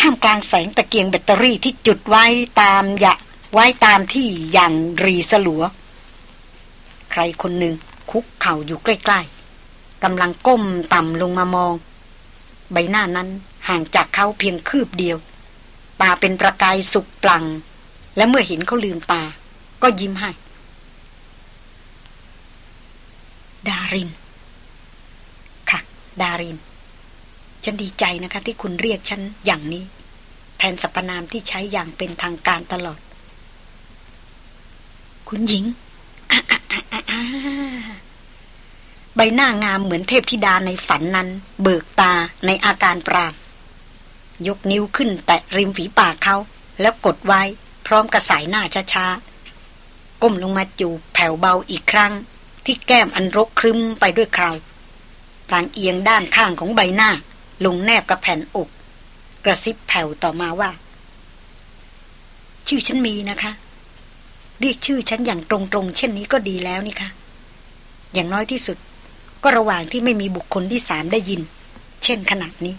ท่ามกลางแสงตะเกียงแบตเตอรี่ที่จุดไว้ตามยะไว้ตามที่อย่างรีสลัว ใครคนหนึ่งคุกเข่าอยู่ใกล้ๆกำลังก้มต่ำลงมามอง ใบหน้านั้นห่างจากเขาเพียงคืบเดียว ตาเป็นประกายสุกปลัง และเมื่อเห็นเขาลืมตา ก็ยิ้มให้ ดาริน ค่ะ ดาริน ฉันดีใจนะคะ ที่คุณเรียกฉันอย่างนี้ แทนสรรพนามที่ใช้อย่างเป็นทางการตลอด คุณหญิงใบหน้างามเหมือนเทพธิดาในฝันนั้น เบิกตาในอาการปราบยกนิ้วขึ้นแตะริมฝีปากเขา แล้วกดไว้ พร้อมกระสายหน้าช้าๆก้มลงมาจูบแผ่วเบาอีกครั้ง ที่แก้มอันรกครึ้มไปด้วยคราวพลางเอียงด้านข้างของใบหน้า ลงแนบกับแผ่นอก กระซิบแผ่วต่อมาว่า ชื่อฉันมีนะคะ เรียกชื่อฉันอย่างตรงๆ เช่นนี้ก็ดีแล้วนี่คะอย่างน้อยที่สุด ก็ระหว่างที่ไม่มีบุคคลที่สามได้ยิน เช่นขนาดนี้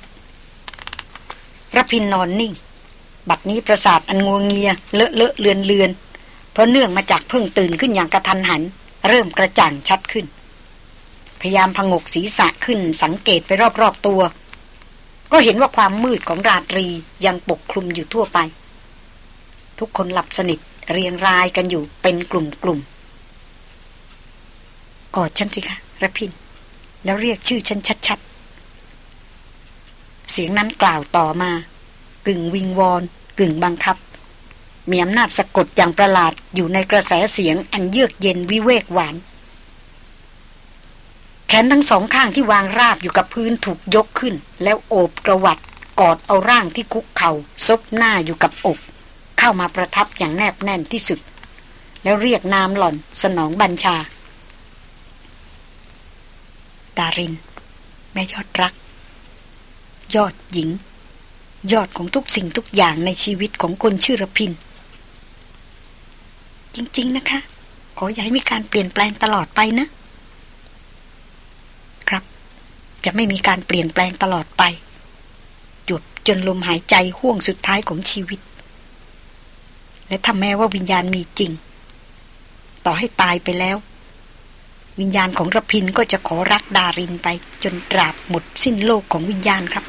รพินนอนนิ่ง บัดนี้ประสาทอันงวงเงีย เลอะเลอะเลือนเลือนเพราะเนื่องมาจากเพิ่งตื่นขึ้นอย่างกระทันหัน เริ่มกระจ่างชัดขึ้น พยายามพงกศีรษะขึ้นสังเกตไปรอบๆตัว ก็เห็นว่าความมืดของราตรียังปกคลุมอยู่ทั่วไป ทุกคนหลับสนิทเรียงรายกันอยู่เป็นกลุ่มๆกอดฉันสิคะระพิน แล้วเรียกชื่อฉันชัดๆ เสียงนั้นกล่าวต่อมา กึ่งวิงวอน กึ่งบังคับ มีอำนาจสะกดอย่างประหลาดอยู่ในกระแสเสียงอันเยือกเย็นวิเวกหวาน แขนทั้งสองข้างที่วางราบอยู่กับพื้นถูกยกขึ้น แล้วโอบกระวัดกอดเอาร่างที่คุกเขา่าซบหน้าอยู่กับอก เข้ามาประทับอย่างแนบแน่นที่สุด แล้วเรียกนามหล่อนสนองบัญชา ดาริน แม่ยอดรัก ยอดหญิง ยอดของทุกสิ่งทุกอย่างในชีวิตของคนชื่อระพิน จริง ๆ นะคะ ขออย่าให้มีการเปลี่ยนแปลงตลอดไปนะ ครับ จะไม่มีการเปลี่ยนแปลงตลอดไป หยุดจนลมหายใจห่วงสุดท้ายของชีวิต และถ้าแม้ว่าวิญญาณมีจริง ต่อให้ตายไปแล้ว วิญญาณของระพินก็จะขอรักดารินไป จนตราบหมดสิ้นโลกของวิญญาณครับ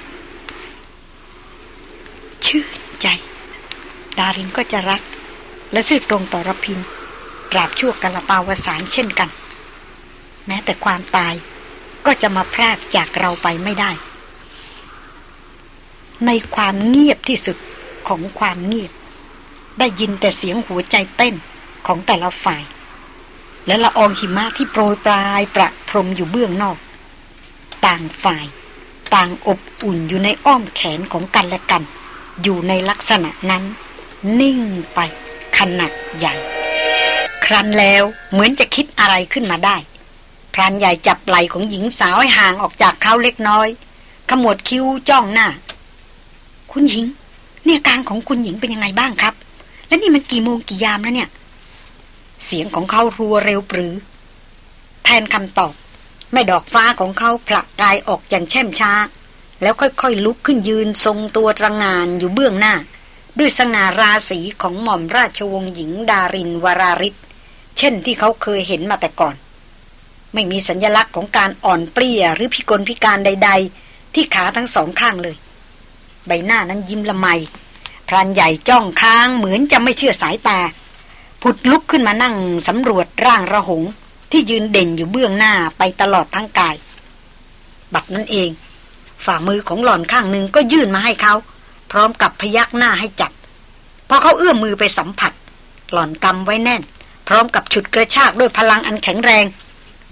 ชื่อใจ ดารินก็จะรัก และซื่อตรงต่อระพินตราบชั่วกาลปาวสารเช่นกัน แม้แต่ความตายก็จะมาพรากจากเราไปไม่ได้ ในความเงียบที่สุดของความเงียบ ได้ยินแต่เสียงหัวใจเต้นของแต่ละฝ่าย และละอองหิมะที่โปรยปลายประพรมอยู่เบื้องนอก ต่างฝ่าย ต่างอบอุ่นอยู่ในอ้อมแขนของกันและกัน อยู่ในลักษณะนั้น นิ่งไป นาดใหญ่ ครั้นแล้วเหมือนจะคิดอะไรขึ้นมาได้ พรานใหญ่จับไหล่ของหญิงสาวให้ห่างออกจากเขาเล็กน้อย ขมวดคิ้วจ้องหน้า คุณหญิง เนี่ยการของคุณหญิงเป็นยังไงบ้างครับ และนี่มันกี่โมงกี่ยามแล้วเนี่ย เสียงของเขารัวเร็วปรือ แทนคำตอบแม่ดอกฟ้าของเขาผลักกายออกอย่างแช่มช้า แล้วค่อยๆลุกขึ้นยืนทรงตัวตระงานอยู่เบื้องหน้า ด้วยสง่าราศีของหม่อมราชวงศ์หญิงดารินวราริศเช่นที่เขาเคยเห็นมาแต่ก่อน ไม่มีสัญญลักษณ์ของการอ่อนเปรี้ยหรือพิกลพิการใด ๆ ที่ขาทั้งสองข้างเลย ใบหน้านั้นยิ้มละไมพรานใหญ่จ้องค้างเหมือนจะไม่เชื่อสายตา ผุดลุกขึ้นมานั่งสำรวจร่างระหง ที่ยืนเด่นอยู่เบื้องหน้าไปตลอดทั้งกาย บัดนั้นเอง ฝ่ามือของหล่อนข้างหนึ่งก็ยื่นมาให้เขา ร้อมกับพยักหน้าให้จับพอเขาเอื้อมมือไปสัมผัส หล่อนกำไว้แน่น พร้อมกับฉุดกระชากด้วยพลังอันแข็งแรง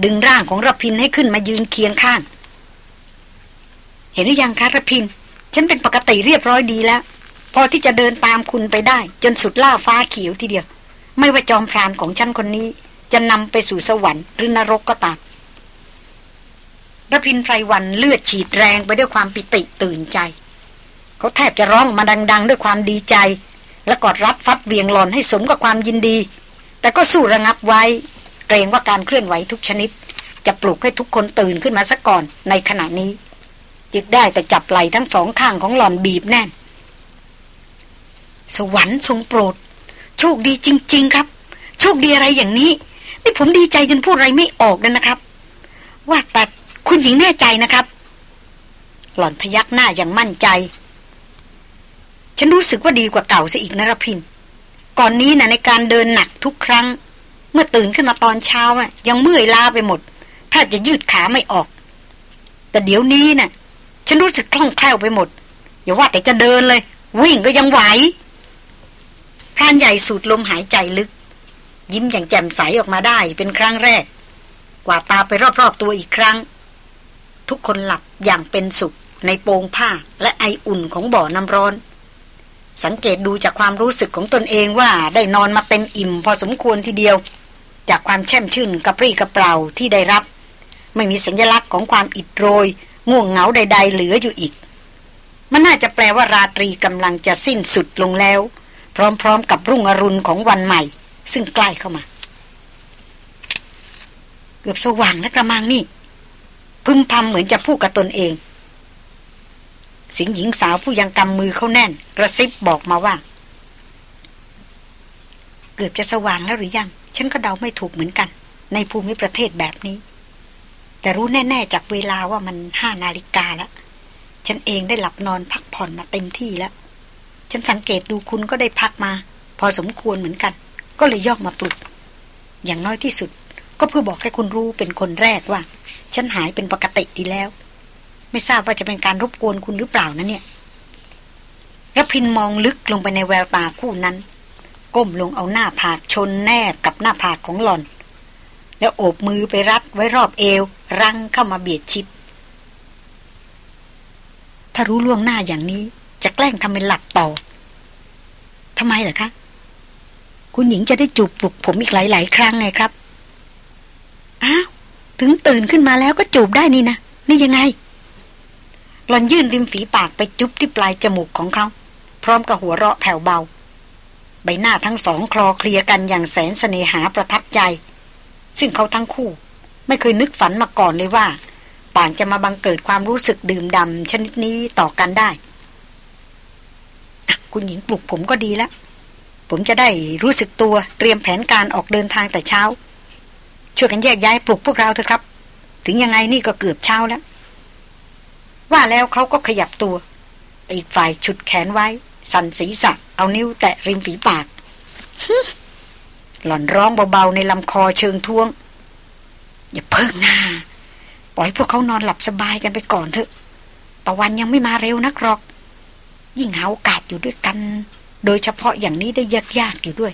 ดึงร่างของระพินให้ขึ้นมายืนเคียงข้าง เห็นหรือยังคะระพิน ฉันเป็นปกติเรียบร้อยดีแล้ว พอที่จะเดินตามคุณไปได้ จนสุดล่าฟ้าเขียวทีเดียว ไม่ว่าจอมพรานของฉันคนนี้ จะนำไปสู่สวรรค์หรือนรกก็ตามระพินไพรวันเลือดฉีดแรงไปด้วยความปิติตื่นใจ เขาแทบจะร้องมาดัง ๆ ด้วยความดีใจ และกอดรับฟัดเวียงหลอนให้สมกับความยินดี แต่ก็สู้ระงับไว้ เกรงว่าการเคลื่อนไหวทุกชนิด จะปลุกให้ทุกคนตื่นขึ้นมาซะก่อนในขณะนี้จึกได้แต่จับไหล่ทั้งสองข้างของหล่อนบีบแน่น สวรรค์ทรงโปรด โชคดีจริง ๆ ครับ โชคดีอะไรอย่างนี้นี่ผมดีใจจนพูดอะไรไม่ออกเลยนะครับ ว่าแต่คุณหญิงแน่ใจนะครับ หล่อนพยักหน้าอย่างมั่นใจ ฉันรู้สึกว่าดีกว่าเก่าซะอีกนะรพิน ก่อนนี้นะในการเดินหนักทุกครั้ง เมื่อตื่นขึ้นมาตอนเช้าอะยังเมื่อยล้าไปหมดแทบจะยืดขาไม่ออก แต่เดี๋ยวนี้นะ่ะ ฉันรู้สึกคล่องแคล่วไปหมด อย่าว่าแต่จะเดินเลย วิ่งก็ยังไหวพรานใหญ่สูดลมหายใจลึก ยิ้มอย่างแจ่มใสออกมาได้เป็นครั้งแรก กว่าตาไปรอบๆตัวอีกครั้ง ทุกคนหลับอย่างเป็นสุขในโปงผ้าและไออุ่นของบ่อน้ำร้อน สังเกตดูจากความรู้สึกของตนเองว่าได้นอนมาเต็มอิ่มพอสมควรทีเดียว จากความแช่มชื่นกระปรี้กระเปร่าที่ได้รับ ไม่มีสัญลักษณ์ของความอิดโรย ง่วงเหงาใด ๆ เหลืออยู่อีก มันน่าจะแปลว่าราตรีกำลังจะสิ้นสุดลงแล้ว พร้อมๆ กับรุ่งอรุณของวันใหม่ ซึ่งใกล้เข้ามา เกือบสว่างแล้วกระมังนี่พึมพำเหมือนจะพูดกับตนเอง สิงหญิงสาวผู้ยังกำมือเขาแน่น กระซิบบอกมาว่า เกือบจะสว่างแล้วหรือยัง ฉันก็เดาไม่ถูกเหมือนกัน ในภูมิประเทศแบบนี้ แต่รู้แน่ ๆ จากเวลาว่ามันห้านาฬิกาแล้ว ฉันเองได้หลับนอนพักผ่อนมาเต็มที่แล้ว ฉันสังเกตดูคุณก็ได้พักมา พอสมควรเหมือนกัน ก็เลยย่องมาปลุก อย่างน้อยที่สุด ก็เพื่อบอกให้คุณรู้เป็นคนแรกว่า ฉันหายเป็นปกติดีแล้ว ไม่ทราบว่าจะเป็นการรบกวนคุณหรือเปล่านะเนี่ยรพินมองลึกลงไปในแววตาคู่นั้น ก้มลงเอาหน้าผากชนแนบกับหน้าผากของหล่อน แล้วโอบมือไปรัดไว้รอบเอว รั้งเข้ามาเบียดชิด ถ้ารู้ล่วงหน้าอย่างนี้ จะแกล้งทำเป็นหลับต่อทำไมเหรอคะ คุณหญิงจะได้จูบปลุกผมอีกหลาย ๆ ครั้งไงครับ อ้าว ถึงตื่นขึ้นมาแล้วก็จูบได้นี่นะ นี่ยังไง หลอนยื่นริมฝีปากไปจุ๊บที่ปลายจมูกของเขา พร้อมกับหัวเราะแผ่วเบา ใบหน้าทั้งสองคลอเคลียกันอย่างแสนเสน่หาประทับใจ ซึ่งเขาทั้งคู่ ไม่เคยนึกฝันมาก่อนเลยว่า ต่างจะมาบังเกิดความรู้สึกดื่มดำชนิดนี้ต่อกันได้คุณหญิงปลุกผมก็ดีแล้ว ผมจะได้รู้สึกตัวเตรียมแผนการออกเดินทางแต่เช้า ช่วยกันแยกย้ายปลุกพวกเราเถอะครับ ถึงยังไงนี่ก็เกือบเช้าแล้ว ว่าแล้วเขาก็ขยับตัวอีกฝ่ายฉุดแขนไว้ สั่นศีรษะเอานิ้วแตะริมฝีปาก หล่อนร้องเบาๆในลำคอเชิงท้วง อย่าเพิ่งหน้า ปล่อยพวกเขานอนหลับสบายกันไปก่อนเถอะตะวันยังไม่มาเร็วนักหรอก ยิ่งหาโอกาสอยู่ด้วยกัน โดยเฉพาะอย่างนี้ได้ยากยากอยู่ด้วย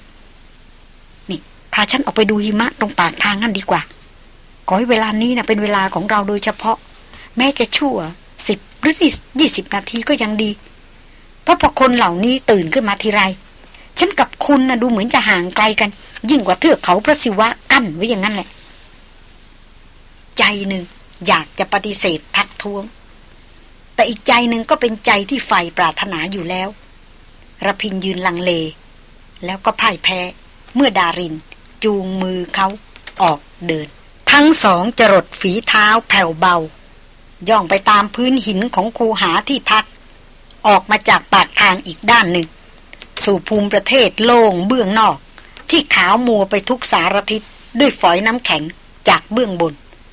นี่พาฉันออกไปดูหิมะตรงปากทางนั่นดีกว่าขอให้เวลานี้นะเป็นเวลาของเราโดยเฉพาะ แม้จะชั่ว สิบหรือยี่สิบนาทีก็ยังดี เพราะพอคนเหล่านี้ตื่นขึ้นมาทีไร ฉันกับคุณนะดูเหมือนจะห่างไกลกัน ยิ่งกว่าเทือกเขาพระศิวะกั้นไว้อย่างนั้นแหละ ใจหนึ่งอยากจะปฏิเสธทักท้วง แต่อีกใจหนึ่งก็เป็นใจที่ใฝ่ปรารถนาอยู่แล้วระพินยืนลังเล แล้วก็พ่ายแพ้ เมื่อดาริน จูงมือเขาออกเดิน ทั้งสองจรดฝีเท้าแผ่วเบา ย่องไปตามพื้นหินของคูหาที่พัก ออกมาจากปากทางอีกด้านหนึ่ง สู่ภูมิประเทศโล่งเบื้องนอก ที่ขาวมัวไปทุกสารทิศด้วยฝอยน้ำแข็งจากเบื้องบน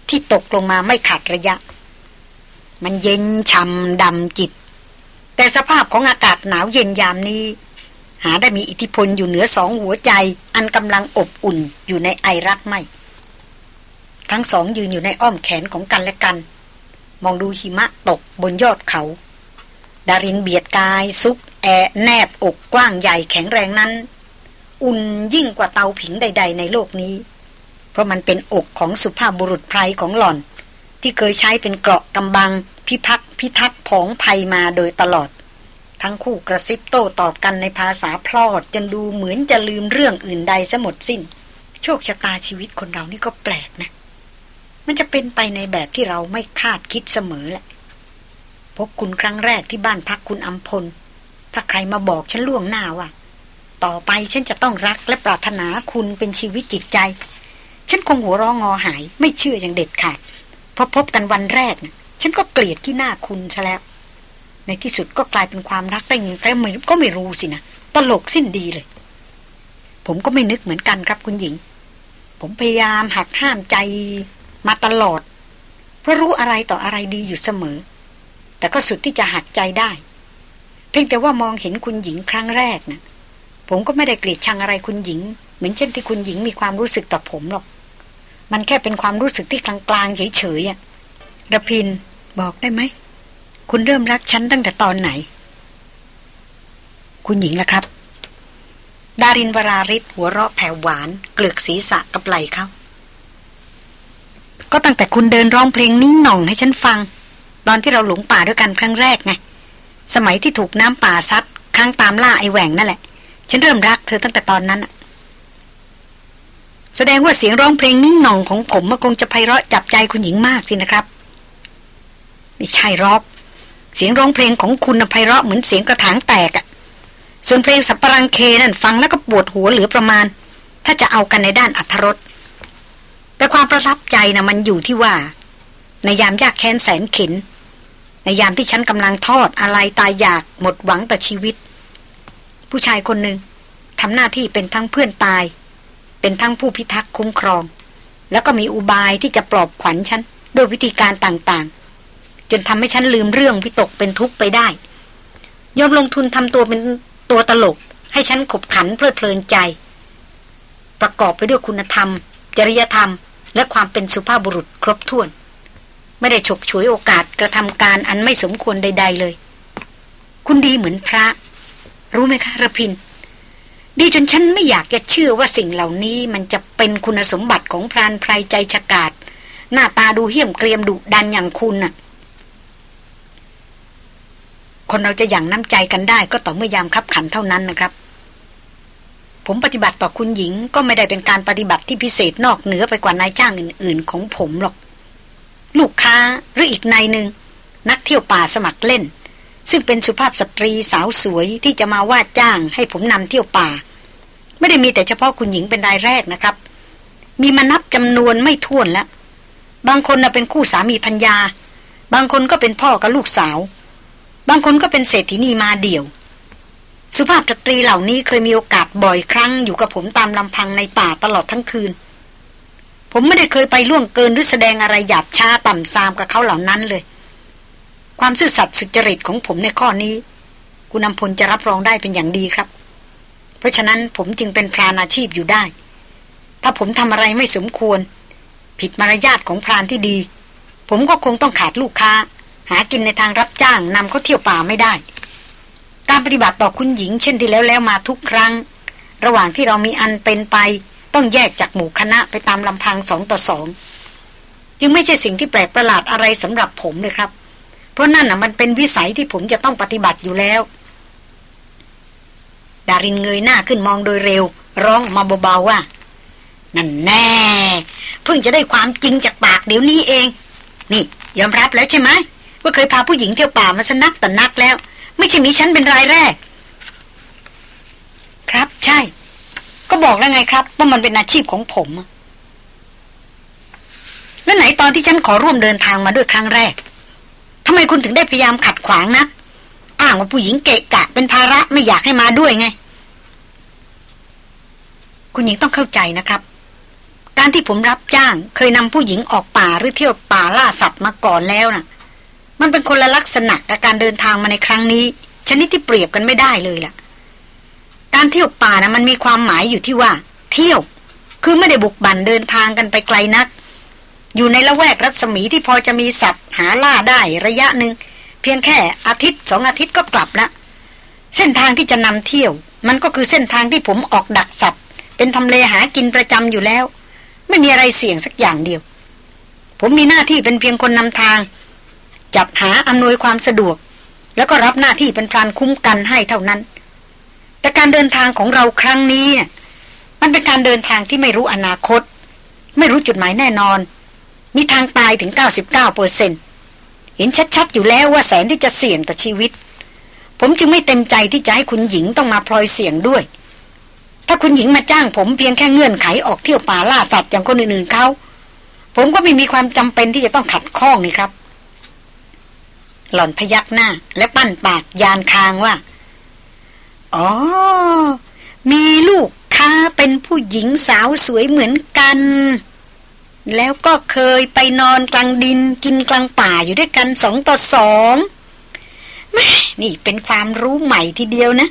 ที่ตกลงมาไม่ขาดระยะ มันเย็นช่ำดำจิต แต่สภาพของอากาศหนาวเย็นยามนี้ หาได้มีอิทธิพลอยู่เหนือสองหัวใจ อันกำลังอบอุ่นอยู่ในไอรักไม่ ทั้งสองยืนอยู่ในอ้อมแขนของกันและกัน มองดูหิมะตกบนยอดเขา ดารินเบียดกายซุก แอแนบอกกว้างใหญ่แข็งแรงนั้น อุ่นยิ่งกว่าเตาผิงใด ๆ ในโลกนี้ เพราะมันเป็นอกของสุภาพบุรุษไพรของหล่อน ที่เคยใช้เป็นเกราะกำบัง พิพักพิทักษ์ผองภัยมาโดยตลอด ทั้งคู่กระซิบโต้ตอบกันในภาษาพลอดจนดูเหมือนจะลืมเรื่องอื่นใดซะหมดสิน้น โชคชะตาชีวิตคนเรานี่ก็แปลกนะ มันจะเป็นไปในแบบที่เราไม่คาดคิดเสมอแหละ พบคุณครั้งแรกที่บ้านพักคุณอัมพล ถ้าใครมาบอกฉันล่วงหน้าว่า ต่อไปฉันจะต้องรักและปรารถนาคุณเป็นชีวิตจิตใจ ฉันคงหัวร้องงอหาย ไม่เชื่ออย่างเด็ดขาด เพอพบกันวันแรกนะฉันก็เกลียดที่หน้าคุณซะแล้ว ในที่สุดก็กลายเป็นความรักได้ยังไงก็ไม่รู้สินะ ตลกสิ้นดีเลย ผมก็ไม่นึกเหมือนกันครับคุณหญิง ผมพยายามหักห้ามใจ มาตลอด เพราะรู้อะไรต่ออะไรดีอยู่เสมอ แต่ก็สุดที่จะหักใจได้ เพียงแต่ว่ามองเห็นคุณหญิงครั้งแรกนะผมก็ไม่ได้เกลียดชังอะไรคุณหญิง เหมือนเช่นที่คุณหญิงมีความรู้สึกต่อผมหรอก มันแค่เป็นความรู้สึกที่กลางๆเฉยๆอะระพินบอกได้ไหม คุณเริ่มรักฉันตั้งแต่ตอนไหน คุณหญิงละครับ ดารินวราริศหัวเราะแผ่วหวาน เกลือกศีรษะกับไหลเขา ก็ตั้งแต่คุณเดินร้องเพลงนิ่งหน่องให้ฉันฟัง ตอนที่เราหลงป่าด้วยกันครั้งแรกไง สมัยที่ถูกน้ำป่าซัดครั้งตามล่าไอแหว่งนั่นแหละ ฉันเริ่มรักเธอตั้งแต่ตอนนั้นอะแสดงว่าเสียงร้องเพลงนิ่งหน่องของผมมันคงจะไพเราะจับใจคุณหญิงมากสินะครับไม่ใช่รอกเสียงร้องเพลงของคุณไพเราะเหมือนเสียงกระถางแตกอะส่วนเพลงสับปรังเคนั่นฟังแล้วก็ปวดหัวเหลือประมาณ ถ้าจะเอากันในด้านอัธรส แต่ความประทับใจนะมันอยู่ที่ว่า ในยามยากแค้นแสนเข็น ในยามที่ฉันกำลังทอดอะไรตายอยากหมดหวังต่อชีวิต ผู้ชายคนหนึ่งทำหน้าที่เป็นทั้งเพื่อนตาย เป็นทั้งผู้พิทักษ์คุ้มครอง แล้วก็มีอุบายที่จะปลอบขวัญฉันด้วยวิธีการต่างๆ จนทำให้ฉันลืมเรื่องวิตกเป็นทุกข์ไปได้ ยอมลงทุนทำตัวเป็นตัวตลก ให้ฉันขบขันเพลิดเพลินใจ ประกอบไปด้วยคุณธรรม จริยธรรม และความเป็นสุภาพบุรุษครบถ้วน ไม่ได้ฉกฉวยโอกาสกระทำการอันไม่สมควรใด ๆเลย คุณดีเหมือนพระ รู้ไหมคะระพิน ดีจนฉันไม่อยากจะเชื่อว่าสิ่งเหล่านี้มันจะเป็นคุณสมบัติของพรานไพรใจฉกาดหน้าตาดูเหี้ยมเกรียมดุดันอย่างคุณน่ะ คนเราจะอย่างน้ำใจกันได้ก็ต่อเมื่อยามคับขันเท่านั้นนะครับ ผมปฏิบัติต่อคุณหญิงก็ไม่ได้เป็นการปฏิบัติที่พิเศษนอกเหนือไปกว่านายจ้างอื่น ๆ ของผมหรอก ลูกค้าหรืออีกนายหนึ่ง นักเที่ยวป่าสมัครเล่น ซึ่งเป็นสุภาพสตรีสาวสวยที่จะมาว่าจ้างให้ผมนำเที่ยวป่า ไม่ได้มีแต่เฉพาะคุณหญิงเป็นรายแรกนะครับ มีมานับจำนวนไม่ถ้วนแล้ว บางคนเป็นคู่สามีพัญญา บางคนก็เป็นพ่อกับลูกสาว บางคนก็เป็นเศรษฐินีมาเดี่ยว สุภาพสตรีเหล่านี้เคยมีโอกาสบ่อยครั้งอยู่กับผมตามลำพังในป่าตลอดทั้งคืน ผมไม่ได้เคยไปล่วงเกินหรือแสดงอะไรหยาบช้าต่ำซามกับเขาเหล่านั้นเลย ความซื่อสัตย์สุจริตของผมในข้อนี้ คุณนำพลจะรับรองได้เป็นอย่างดีครับ เพราะฉะนั้นผมจึงเป็นพรานอาชีพอยู่ได้ ถ้าผมทำอะไรไม่สมควร ผิดมารยาทของพรานที่ดี ผมก็คงต้องขาดลูกค้า หากินในทางรับจ้างนำเขาเที่ยวป่าไม่ได้ การปฏิบัติต่อคุณหญิงเช่นที่แล้วแล้วมาทุกครั้ง ระหว่างที่เรามีอันเป็นไป ต้องแยกจากหมู่คณะไปตามลำพังสองต่อสองจึงไม่ใช่สิ่งที่แปลกประหลาดอะไรสำหรับผมเลยครับ เพราะนั่นน่ะมันเป็นวิสัยที่ผมจะต้องปฏิบัติอยู่แล้ว ดารินเงยหน้าขึ้นมองโดยเร็ว ร้องมาเบาๆว่า นั่นแน่ เพิ่งจะได้ความจริงจากปากเดี๋ยวนี้เอง นี่ ยอมรับแล้วใช่ไหมว่าเคยพาผู้หญิงเที่ยวป่ามาสนักแต่นักแล้ว ไม่ใช่มีฉันเป็นรายแรก ครับใช่ ก็บอกแล้วไงครับ ว่ามันเป็นอาชีพของผม แล้วไหนตอนที่ฉันขอร่วมเดินทางมาด้วยครั้งแรกทำไมคุณถึงได้พยายามขัดขวางนะอ้างว่าผู้หญิงเกะกะ เป็นภาระไม่อยากให้มาด้วยไง คุณหญิงต้องเข้าใจนะครับ การที่ผมรับจ้าง เคยนำผู้หญิงออกป่าหรือเที่ยวป่าล่าสัตว์มาก่อนแล้วนะ่ะ มันเป็นคนละลักษณะกับการเดินทางมาในครั้งนี้ ชนิดที่เปรียบกันไม่ได้เลยล่ะ การเที่ยวป่านะมันมีความหมายอยู่ที่ว่า เที่ยว คือไม่ได้บุกบั่นเดินทางกันไปไกลนัก อยู่ในละแวกรัศมีที่พอจะมีสัตว์ หาล่าได้ระยะหนึ่งเพียงแค่อาทิตย์สองอาทิตย์ก็กลับละเส้นทางที่จะนำเที่ยว มันก็คือเส้นทางที่ผมออกดักสัตว์ เป็นทำเลหากินประจำอยู่แล้ว ไม่มีอะไรเสี่ยงสักอย่างเดียว ผมมีหน้าที่เป็นเพียงคนนำทาง จับหาอำนวยความสะดวก แล้วก็รับหน้าที่เป็นพรานคุ้มกันให้เท่านั้น แต่การเดินทางของเราครั้งนี้ มันเป็นการเดินทางที่ไม่รู้อนาคต ไม่รู้จุดหมายแน่นอน มีทางตายถึง 99เปอร์เซ็นเห็นชัดๆ อยู่แล้วว่าแสนที่จะเสี่ยงต่อชีวิต ผมจึงไม่เต็มใจที่จะให้คุณหญิงต้องมาพลอยเสี่ยงด้วย ถ้าคุณหญิงมาจ้างผมเพียงแค่เงื่อนไขออกเที่ยวป่าล่าสัตว์อย่างคนอื่นๆเขาผมก็ไม่มีความจำเป็นที่จะต้องขัดข้องนี่ครับ หล่อนพยักหน้า และปั้นปากยานคางว่า อ๋อ มีลูกค้าเป็นผู้หญิงสาวสวยเหมือนกัน แล้วก็เคยไปนอนกลางดินกินกลางป่าอยู่ด้วยกันสองต่อสองแม่นี่เป็นความรู้ใหม่ทีเดียวนะ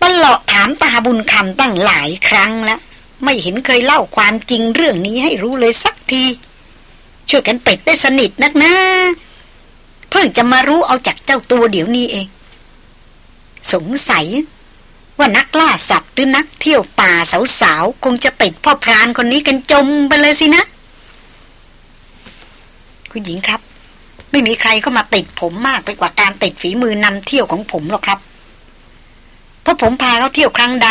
ปลาะถามตาบุญคำตั้งหลายครั้งแล้ว ไม่เห็นเคยเล่าความจริงเรื่องนี้ให้รู้เลยสักที ช่วยกันเป็ดได้สนิทนักนะ พิ่งจะมารู้เอาจากเจ้าตัวเดี๋ยวนี้เอง สงสัย ว่านักล่าสัตว์หรือนักเที่ยวป่าสาวๆคงจะติดพ่อพรานคนนี้กันจมไปเลยสินะ คุณหญิงครับ ไม่มีใครเข้ามาติดผมมากไปกว่าการติดฝีมือนำเที่ยวของผมหรอกครับ เพราะผมพาเขาเที่ยวครั้งใด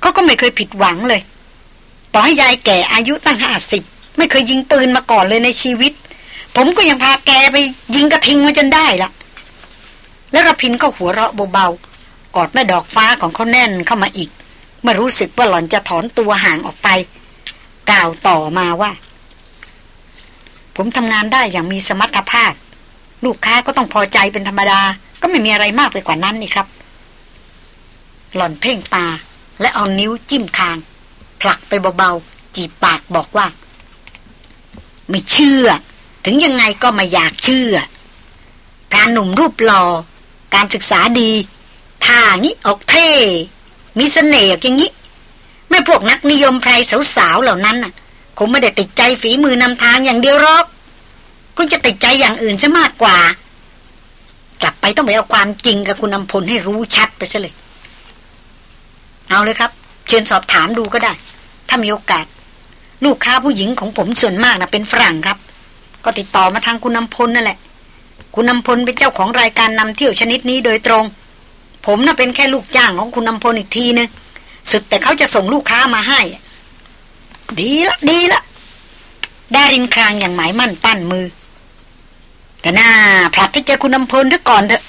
เขาก็ไม่เคยผิดหวังเลย ต่อให้ยายแก่อายุตั้งห้าสิบไม่เคยยิงปืนมาก่อนเลยในชีวิต ผมก็ยังพาแกไปยิงกระทิงมาจนได้ละแล้วระพินก็หัวเราะเบาๆ กอดแม่ดอกฟ้าของเขาแน่นเข้ามาอีก เมื่อรู้สึกว่าหล่อนจะถอนตัวห่างออกไป กล่าวต่อมาว่า ผมทำงานได้อย่างมีสมรรถภาพ ลูกค้าก็ต้องพอใจเป็นธรรมดา ก็ไม่มีอะไรมากไปกว่านั้นนี่ครับ หล่อนเพ่งตา และเอานิ้วจิ้มคาง ผลักไปเบาๆ จีบปากบอกว่า ไม่เชื่อ ถึงยังไงก็ไม่อยากเชื่อพรานหนุ่มรูปหลอ่อการศึกษาดีท่างี้ออกเท่มีสเสน่ห์อย่างนี้ไม่พวกนักนิยมไพรสาวๆเหล่านั้นน่ะคงไม่ได้ติดใจฝีมือนำทางอย่างเดียวหรอกคุณจะติดใจอย่างอื่นซะมากกว่า กลับไปต้องไปเอาความจริงกับคุณอำพลให้รู้ชัดไปซะเลย เอาเลยครับ เชิญสอบถามดูก็ได้ ถ้ามีโอกาส ลูกค้าผู้หญิงของผมส่วนมากนะเป็นฝรั่งครับ ก็ติดต่อมาทางคุณนำพลนั่นแหละ คุณนำพลเป็นเจ้าของรายการนำเที่ยวชนิดนี้โดยตรง ผมน่ะเป็นแค่ลูกจ้างของคุณนำพลอีกทีนึงสุดแต่เขาจะส่งลูกค้ามาให้ ดีละดีละดารินครางอย่างหมายมั่นปั้นมือ แต่น่าผลัดให้เจอคุณนำพลด้วยก่อนเถอะ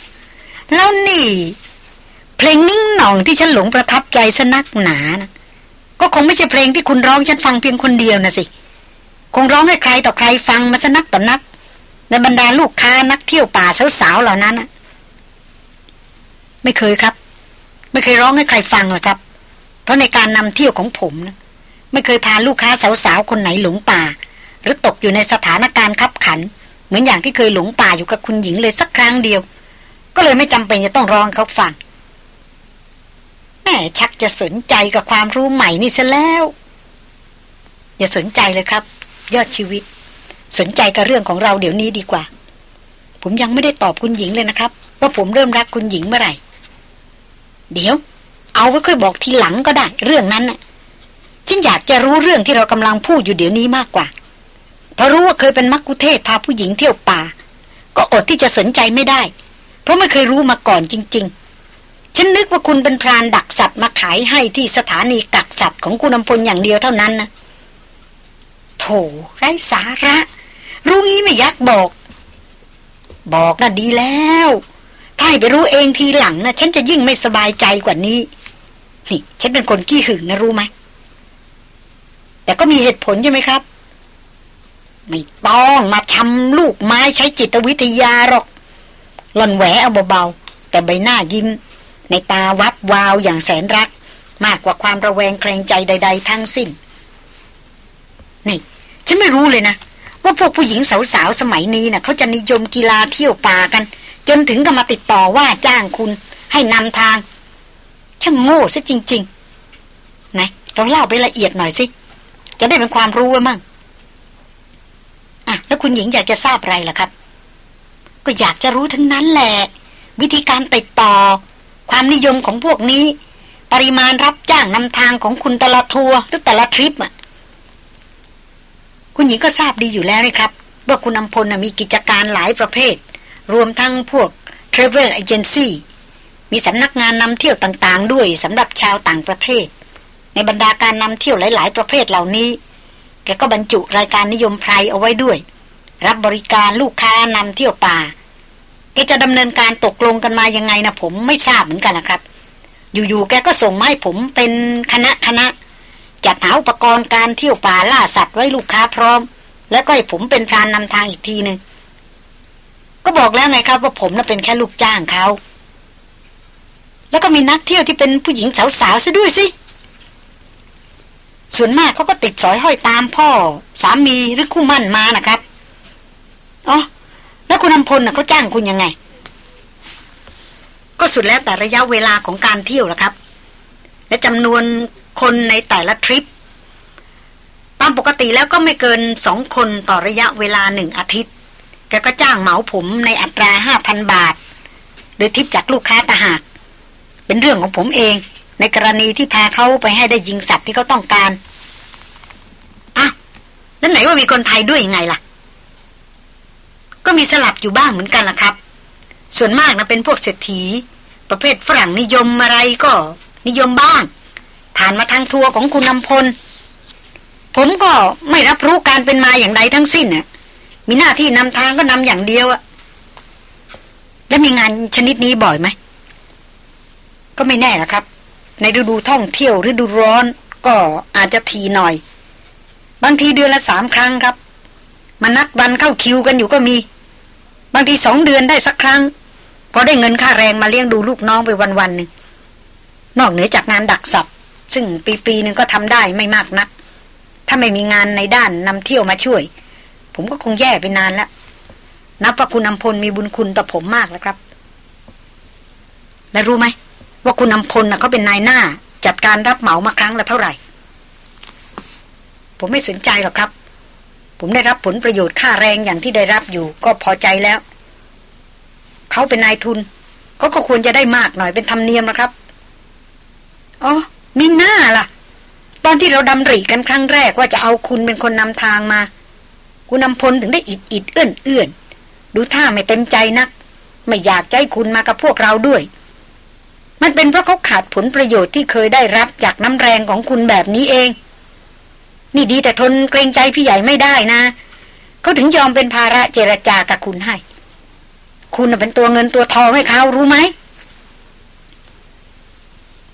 แล้วนี่ เพลงนิ่งหน่องที่ฉันหลงประทับใจสนักหนานะก็คงไม่ใช่เพลงที่คุณร้องฉันฟังเพียงคนเดียวนะสิ คงร้องให้ใครต่อใครฟังมาสนักต่อนัก ในบรรดาลูกค้านักเที่ยวป่าสาวๆเหล่านั้นนะไม่เคยครับ ไม่เคยร้องให้ใครฟังหรอกครับ เพราะในการนำเที่ยวของผมนะไม่เคยพาลูกค้าสาวๆคนไหนหลงป่า หรือตกอยู่ในสถานการณ์ขับขัน เหมือนอย่างที่เคยหลงป่าอยู่กับคุณหญิงเลยสักครั้งเดียว ก็เลยไม่จำเป็นจะต้องร้องเขาฟังแม่ชักจะสนใจกับความรู้ใหม่นี่ซะแล้ว อย่าสนใจเลยครับ ยอดชีวิต สนใจกับเรื่องของเราเดี๋ยวนี้ดีกว่า ผมยังไม่ได้ตอบคุณหญิงเลยนะครับ ว่าผมเริ่มรักคุณหญิงเมื่อไหร่ เดี๋ยว เอาไว้ค่อยบอกทีหลังก็ได้ เรื่องนั้นน่ะฉันอยากจะรู้เรื่องที่เรากำลังพูดอยู่เดี๋ยวนี้มากกว่า เพราะรู้ว่าเคยเป็นมักคุเทศพาผู้หญิงเที่ยวป่า ก็อดที่จะสนใจไม่ได้ เพราะไม่เคยรู้มาก่อนจริง ๆ ฉันนึกว่าคุณเป็นพรานดักสัตว์มาขายให้ที่สถานีกักสัตว์ของคุณอำพลอย่างเดียวเท่านั้นนะ โถไร้สาระ รู้งี้ไม่ยักบอก บอกน่ะดีแล้ว ถ้าไปรู้เองทีหลังนะฉันจะยิ่งไม่สบายใจกว่านี้ นี่ฉันเป็นคนขี้หึงนะรู้ไหม แต่ก็มีเหตุผลใช่ไหมครับ ไม่ต้องมาทำลูกไม้ใช้จิตวิทยาหรอกหล่อนแหวเอาเบาๆ แต่ใบหน้ายิ้ม ในตาวัดวาวอย่างแสนรัก มากกว่าความระแวงแคลงใจใด ๆ ทั้งสิ้น นี่ ฉันไม่รู้เลยนะ ว่าพวกผู้หญิงสาวๆสมัยนี้นะ่ะเขาจะนิยมกีฬาเที่ยวป่ากัน จนถึงกับมาติดต่อว่าจ้างคุณ ให้นำทาง ช่างโง่ซะจริงๆนะลองเล่าไปละเอียดหน่อยสิ จะได้เป็นความรู้ไว้มั่งอะแล้วคุณหญิงอยากจะทราบอะไรล่ะครับ ก็อยากจะรู้ทั้งนั้นแหละ วิธีการติดต่อ ความนิยมของพวกนี้ ปริมาณรับจ้างนำทางของคุณแต่ละทัวร์หรือแต่ละทริปอะ คุณหญิงก็ทราบดีอยู่แล้วนะครับว่าคุณอำพลมีกิจการหลายประเภท รวมทั้งพวก Travel Agency มีสำนักงานนำเที่ยวต่างๆ ด้วยสำหรับชาวต่างประเทศ ในบรรดาการนำเที่ยวหลาย ๆ ประเภทเหล่านี้ แกก็บรรจุรายการนิยมไพรเอาไว้ด้วย รับบริการลูกค้านำเที่ยวป่าแกจะดำเนินการตกลงกันมายังไงนะผมไม่ทราบเหมือนกันนะครับ อยู่ๆแกก็ส่งมาให้ผมเป็นคณะคณะ จัดหาอุปกรณ์การเที่ยวป่าล่าสัตว์ไว้ลูกค้าพร้อม แล้วก็ให้ผมเป็นพรานนำทางอีกทีหนึ่งก็บอกแล้วไงครับว่าผมน่ะเป็นแค่ลูกจ้างเขาแล้วก็มีนักเที่ยวที่เป็นผู้หญิงสาวๆซะด้วยสิ ส่วนมากเขาก็ติดสอยห้อยตามพ่อ สามีหรือคู่มั่นมานะครับ อ๋อ แล้วคุณอำพลน่ะเขาจ้างคุณยังไง ก็สุดแล้วแต่ระยะเวลาของการเที่ยวละครับ และจำนวน คนในแต่ละทริป ตามปกติแล้วก็ไม่เกินสองคนต่อระยะเวลาหนึ่งอาทิตย์ แกก็จ้างเหมาผมในอัตราห้าพันบาท โดยทิปจากลูกค้าตาหาก เป็นเรื่องของผมเอง ในกรณีที่พาเขาไปให้ได้ยิงสัตว์ที่เขาต้องการอ้าวแล้วไหนว่ามีคนไทยด้วยยังไงล่ะ ก็มีสลับอยู่บ้างเหมือนกันล่ะครับ ส่วนมากนะเป็นพวกเศรษฐีประเภทฝรั่งนิยมอะไรก็นิยมบ้าง ผ่านมาทางทัวร์ของคุณนำพล ผมก็ไม่รับรู้การเป็นมาอย่างใดทั้งสิ้นน่ะมีหน้าที่นำทางก็นำอย่างเดียวอะแล้วมีงานชนิดนี้บ่อยไหม ก็ไม่แน่ละครับ ในฤดูท่องเที่ยวฤดูร้อนก็อาจจะทีหน่อย บางทีเดือนละสามครั้งครับ มานัดวันเข้าคิวกันอยู่ก็มี บางทีสองเดือนได้สักครั้ง พอได้เงินค่าแรงมาเลี้ยงดูลูกน้องไปวันวันหนึ่งนอกเหนือจากงานดักสัตว์ ซึ่งปีปีหนึ่งก็ทำได้ไม่มากนัก ถ้าไม่มีงานในด้านนำเที่ยวมาช่วย ผมก็คงแย่ไปนานแล้วนับว่าคุณอำพลมีบุญคุณต่อผมมากแล้วครับ และรู้ไหม ว่าคุณนำพลน่ะเขาเป็นนายหน้า จัดการรับเหมามาครั้งละเท่าไหร่ ผมไม่สนใจหรอกครับ ผมได้รับผลประโยชน์ค่าแรงอย่างที่ได้รับอยู่ ก็พอใจแล้ว เขาเป็นนายทุนเขาก็ควรจะได้มากหน่อยเป็นธรรมเนียมนะครับอ๋อ มีหน้าล่ะ ตอนที่เราดำริกันครั้งแรกว่าจะเอาคุณเป็นคนนำทางมา คุณนำพลถึงได้อิดอิดเอื้อนเอื้อนดูท่าไม่เต็มใจนัก ไม่อยากใจคุณมากับพวกเราด้วย มันเป็นเพราะเขาขาดผลประโยชน์ที่เคยได้รับจากน้ำแรงของคุณแบบนี้เอง นี่ดีแต่ทนเกรงใจพี่ใหญ่ไม่ได้นะ เขาถึงยอมเป็นภาระเจรจากับคุณให้ คุณเป็นตัวเงินตัวทองให้เขารู้ไหม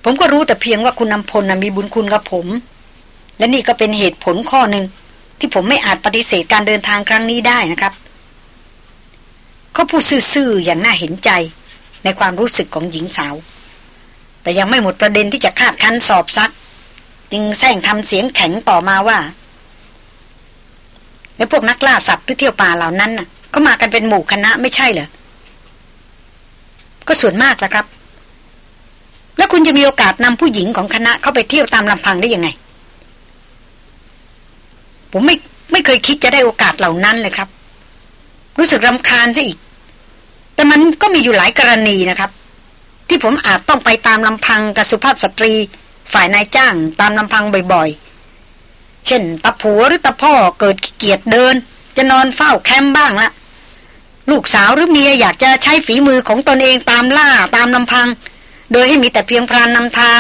ผมก็รู้แต่เพียงว่าคุณนำพลมีบุญคุณกับผม และนี่ก็เป็นเหตุผลข้อหนึ่งที่ผมไม่อาจปฏิเสธการเดินทางครั้งนี้ได้นะครับ เขาพูดซื่อๆอย่างน่าเห็นใจในความรู้สึกของหญิงสาว แต่ยังไม่หมดประเด็นที่จะคาดคั้นสอบซัก จึงแซงทำเสียงแข็งต่อมาว่า แล้วพวกนักล่าสัตว์ที่เที่ยวป่าเหล่านั้นน่ะ ก็มากันเป็นหมู่คณะไม่ใช่เหรอก็ส่วนมากละครับ แล้วคุณจะมีโอกาสนำผู้หญิงของคณะเข้าไปเที่ยวตามลำพังได้ยังไง ผมไม่ไม่เคยคิดจะได้โอกาสเหล่านั้นเลยครับ รู้สึกรำคาญซะอีก แต่มันก็มีอยู่หลายกรณีนะครับ ที่ผมอาจต้องไปตามลำพังกับสุภาพสตรี ฝ่ายนายจ้าง ตามลำพังบ่อยๆ เช่นตาผัวหรือตาพ่อเกิดเกียจเดิน จะนอนเฝ้าแคมป์บ้างละลูกสาวหรือเมียอยากจะใช้ฝีมือของตนเองตามล่าตามลำพัง โดยให้มีแต่เพียงพรานนำทาง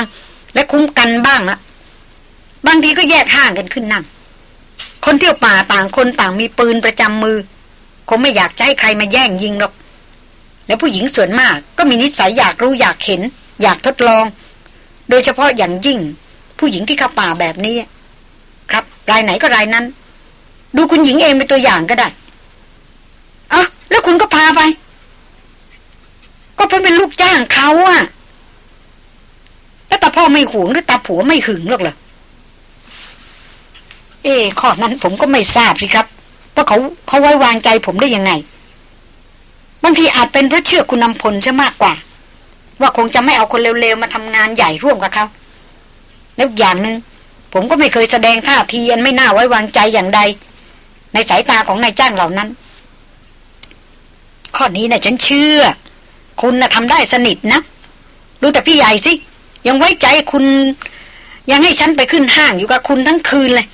และคุ้มกันบ้างละบางทีก็แยกห่างกันขึ้นนั่ง คนเที่ยวป่าต่างคนต่างมีปืนประจำมือ คงไม่อยากจะให้ใครมาแย่งยิงหรอก และผู้หญิงส่วนมากก็มีนิสัยอยากรู้อยากเห็น อยากทดลอง โดยเฉพาะอย่างยิ่ง ผู้หญิงที่เข้าป่าแบบนี้ ครับ รายไหนก็รายนั้น ดูคุณหญิงเองเป็นตัวอย่างก็ได้อะแล้วคุณก็พาไป ก็เพิ่งเป็นลูกจ้างเขาอะาพ่อไม่หวงหรือตาผัวไม่หึงหรอกเหรอเอ้ข้อนั้นผมก็ไม่ทราบสิครับว่าเขาเขาไว้วางใจผมได้ยังไง บางทีอาจเป็นเพราะเชื่อคุณนำพลซะมากกว่า ว่าคงจะไม่เอาคนเร็วๆมาทำงานใหญ่ร่วมกับเขาแล้วอย่างหนึง่งผมก็ไม่เคยแสดงท่าทีอันไม่น่าไว้วางใจอย่างใด ในสายตาของนายจ้างเหล่านั้น ข้อนี้นะ่ะฉันเชื่อ คุณนะ่ะทำได้สนิทนะดูแต่พี่ใหญ่สิ ยังไว้ใจคุณ ยังให้ฉันไปขึ้นห้างอยู่กับคุณทั้งคืนเลย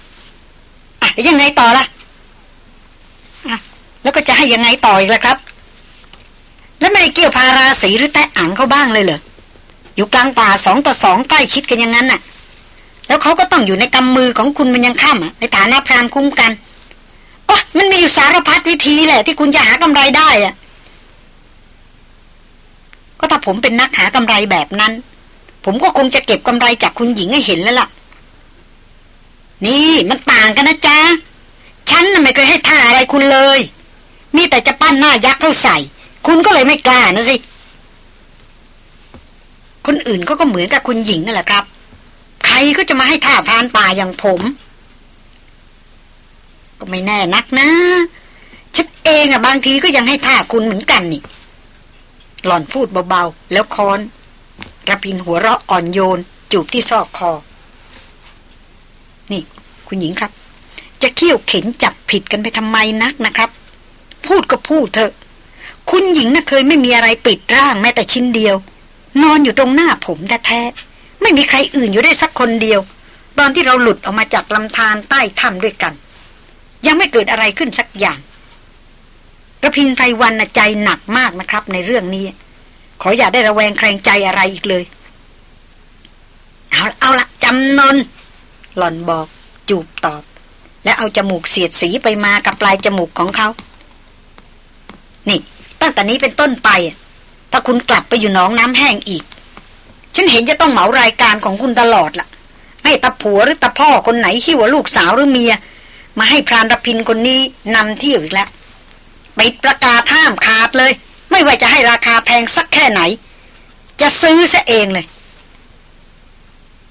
อะยังไงต่อล่ะอะแล้วก็จะให้ยังไงต่ออีกล่ะครับ แล้วไม่ได้เกี่ยวพาราสีหรือแตะอ่างเขาบ้างเลยเหรออยู่กลางป่าสองต่อสองใกล้ชิดกันอย่างนั้นน่ะ แล้วเขาก็ต้องอยู่ในกำมือของคุณมันยังข้ามในฐานะพรานคุ้มกันโอ้มันมีอยู่สารพัดวิธีแหละ ที่คุณจะหากำไรได้อะก็ถ้าผมเป็นนักหากำไรแบบนั้น ผมก็คงจะเก็บกำไรจากคุณหญิงให้เห็นแล้วล่ะ นี่มันต่างกันนะจ๊ะ ฉันน่ะไม่เคยให้ท่าอะไรคุณเลย มีแต่จะปั้นหน้ายักษ์เข้าใส่ คุณก็เลยไม่กล้านะสิ คนอื่นก็ก็เหมือนกับคุณหญิงนั่นแหละครับ ใครก็จะมาให้ท่าพรานป่าอย่างผม ก็ไม่แน่นักนะ ฉันเองอะบางทีก็ยังให้ท่าคุณเหมือนกันนี่ หล่อนพูดเบาๆ แล้วคอน ระพินหัวเราะอ่อนโยน จูบที่ซอกคอ นี่ คุณหญิงครับ จะเคี่ยวเข็นจับผิดกันไปทำไมนักนะครับ พูดก็พูดเถอะ คุณหญิงน่ะเคยไม่มีอะไรปิดร่างแม้แต่ชิ้นเดียว นอนอยู่ตรงหน้าผมแท้ๆไม่มีใครอื่นอยู่ได้สักคนเดียว ตอนที่เราหลุดออกมาจากลำธารใต้ถ้ำด้วยกัน ยังไม่เกิดอะไรขึ้นสักอย่างระพินไพรวันใจหนักมากนะครับในเรื่องนี้ ขออย่าได้ระแวงแคลงใจอะไรอีกเลย เอาเอาละจำนน หล่อนบอก จูบตอบ และเอาจมูกเสียดสีไปมากับปลายจมูกของเขา นี่ ตั้งแต่นี้เป็นต้นไป ถ้าคุณกลับไปอยู่หนองน้ำแห้งอีก ฉันเห็นจะต้องเหมารายการของคุณตลอดละ่ะให้ตาผัวหรือตาพ่อคนไหนหิวลูกสาวหรือเมีย มาให้พรานรพินคนนี้นำเที่ยวอีกแล้วไปประกาศห้ามขาดเลย ไม่ว่าจะให้ราคาแพงสักแค่ไหน จะซื้อซะเองเลย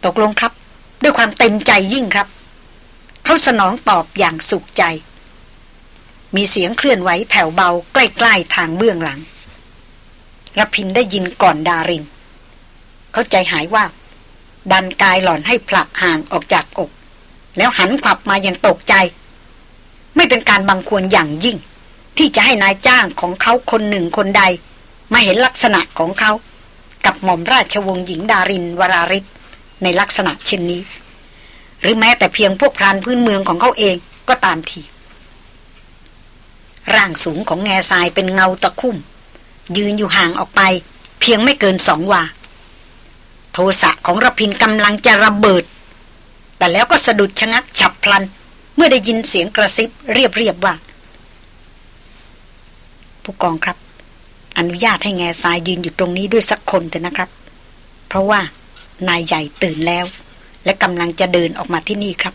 ตกลงครับ ด้วยความเต็มใจยิ่งครับ เขาสนองตอบอย่างสุขใจ มีเสียงเคลื่อนไหวแผ่วเบาใกล้ๆทางเบื้องหลังรพินได้ยินก่อนดาริน เขาใจหายว่า ดันกายหล่อนให้ผลักห่างออกจากอก แล้วหันขับมาอย่างตกใจ ไม่เป็นการบังควรอย่างยิ่ง ที่จะให้นายจ้างของเขาคนหนึ่งคนใด มาเห็นลักษณะของเขา กับหม่อมราชวงศ์หญิงดารินวราริศในลักษณะเช่นนี้ หรือแม้แต่เพียงพวกพรานพื้นเมืองของเขาเองก็ตามทีร่างสูงของแง่ทรายเป็นเงาตะคุ่ม ยืนอยู่ห่างออกไป เพียงไม่เกินสองวา โทสะของระพินกำลังจะระเบิด แต่แล้วก็สะดุดชะงักฉับพลัน เมื่อได้ยินเสียงกระซิบเรียบๆว่า ผู้กองครับ อนุญาตให้แง่ทรายยืนอยู่ตรงนี้ด้วยสักคนเถอะนะครับ เพราะว่านายใหญ่ตื่นแล้ว และกำลังจะเดินออกมาที่นี่ครับ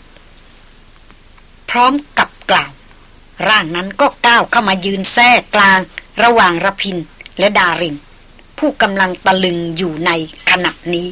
พร้อมกับกล่าว ร่างนั้นก็ก้าวเข้ามายืนแทรกกลาง ระหว่างระพินและดารินผู้กำลังตะลึงอยู่ในขณะนี้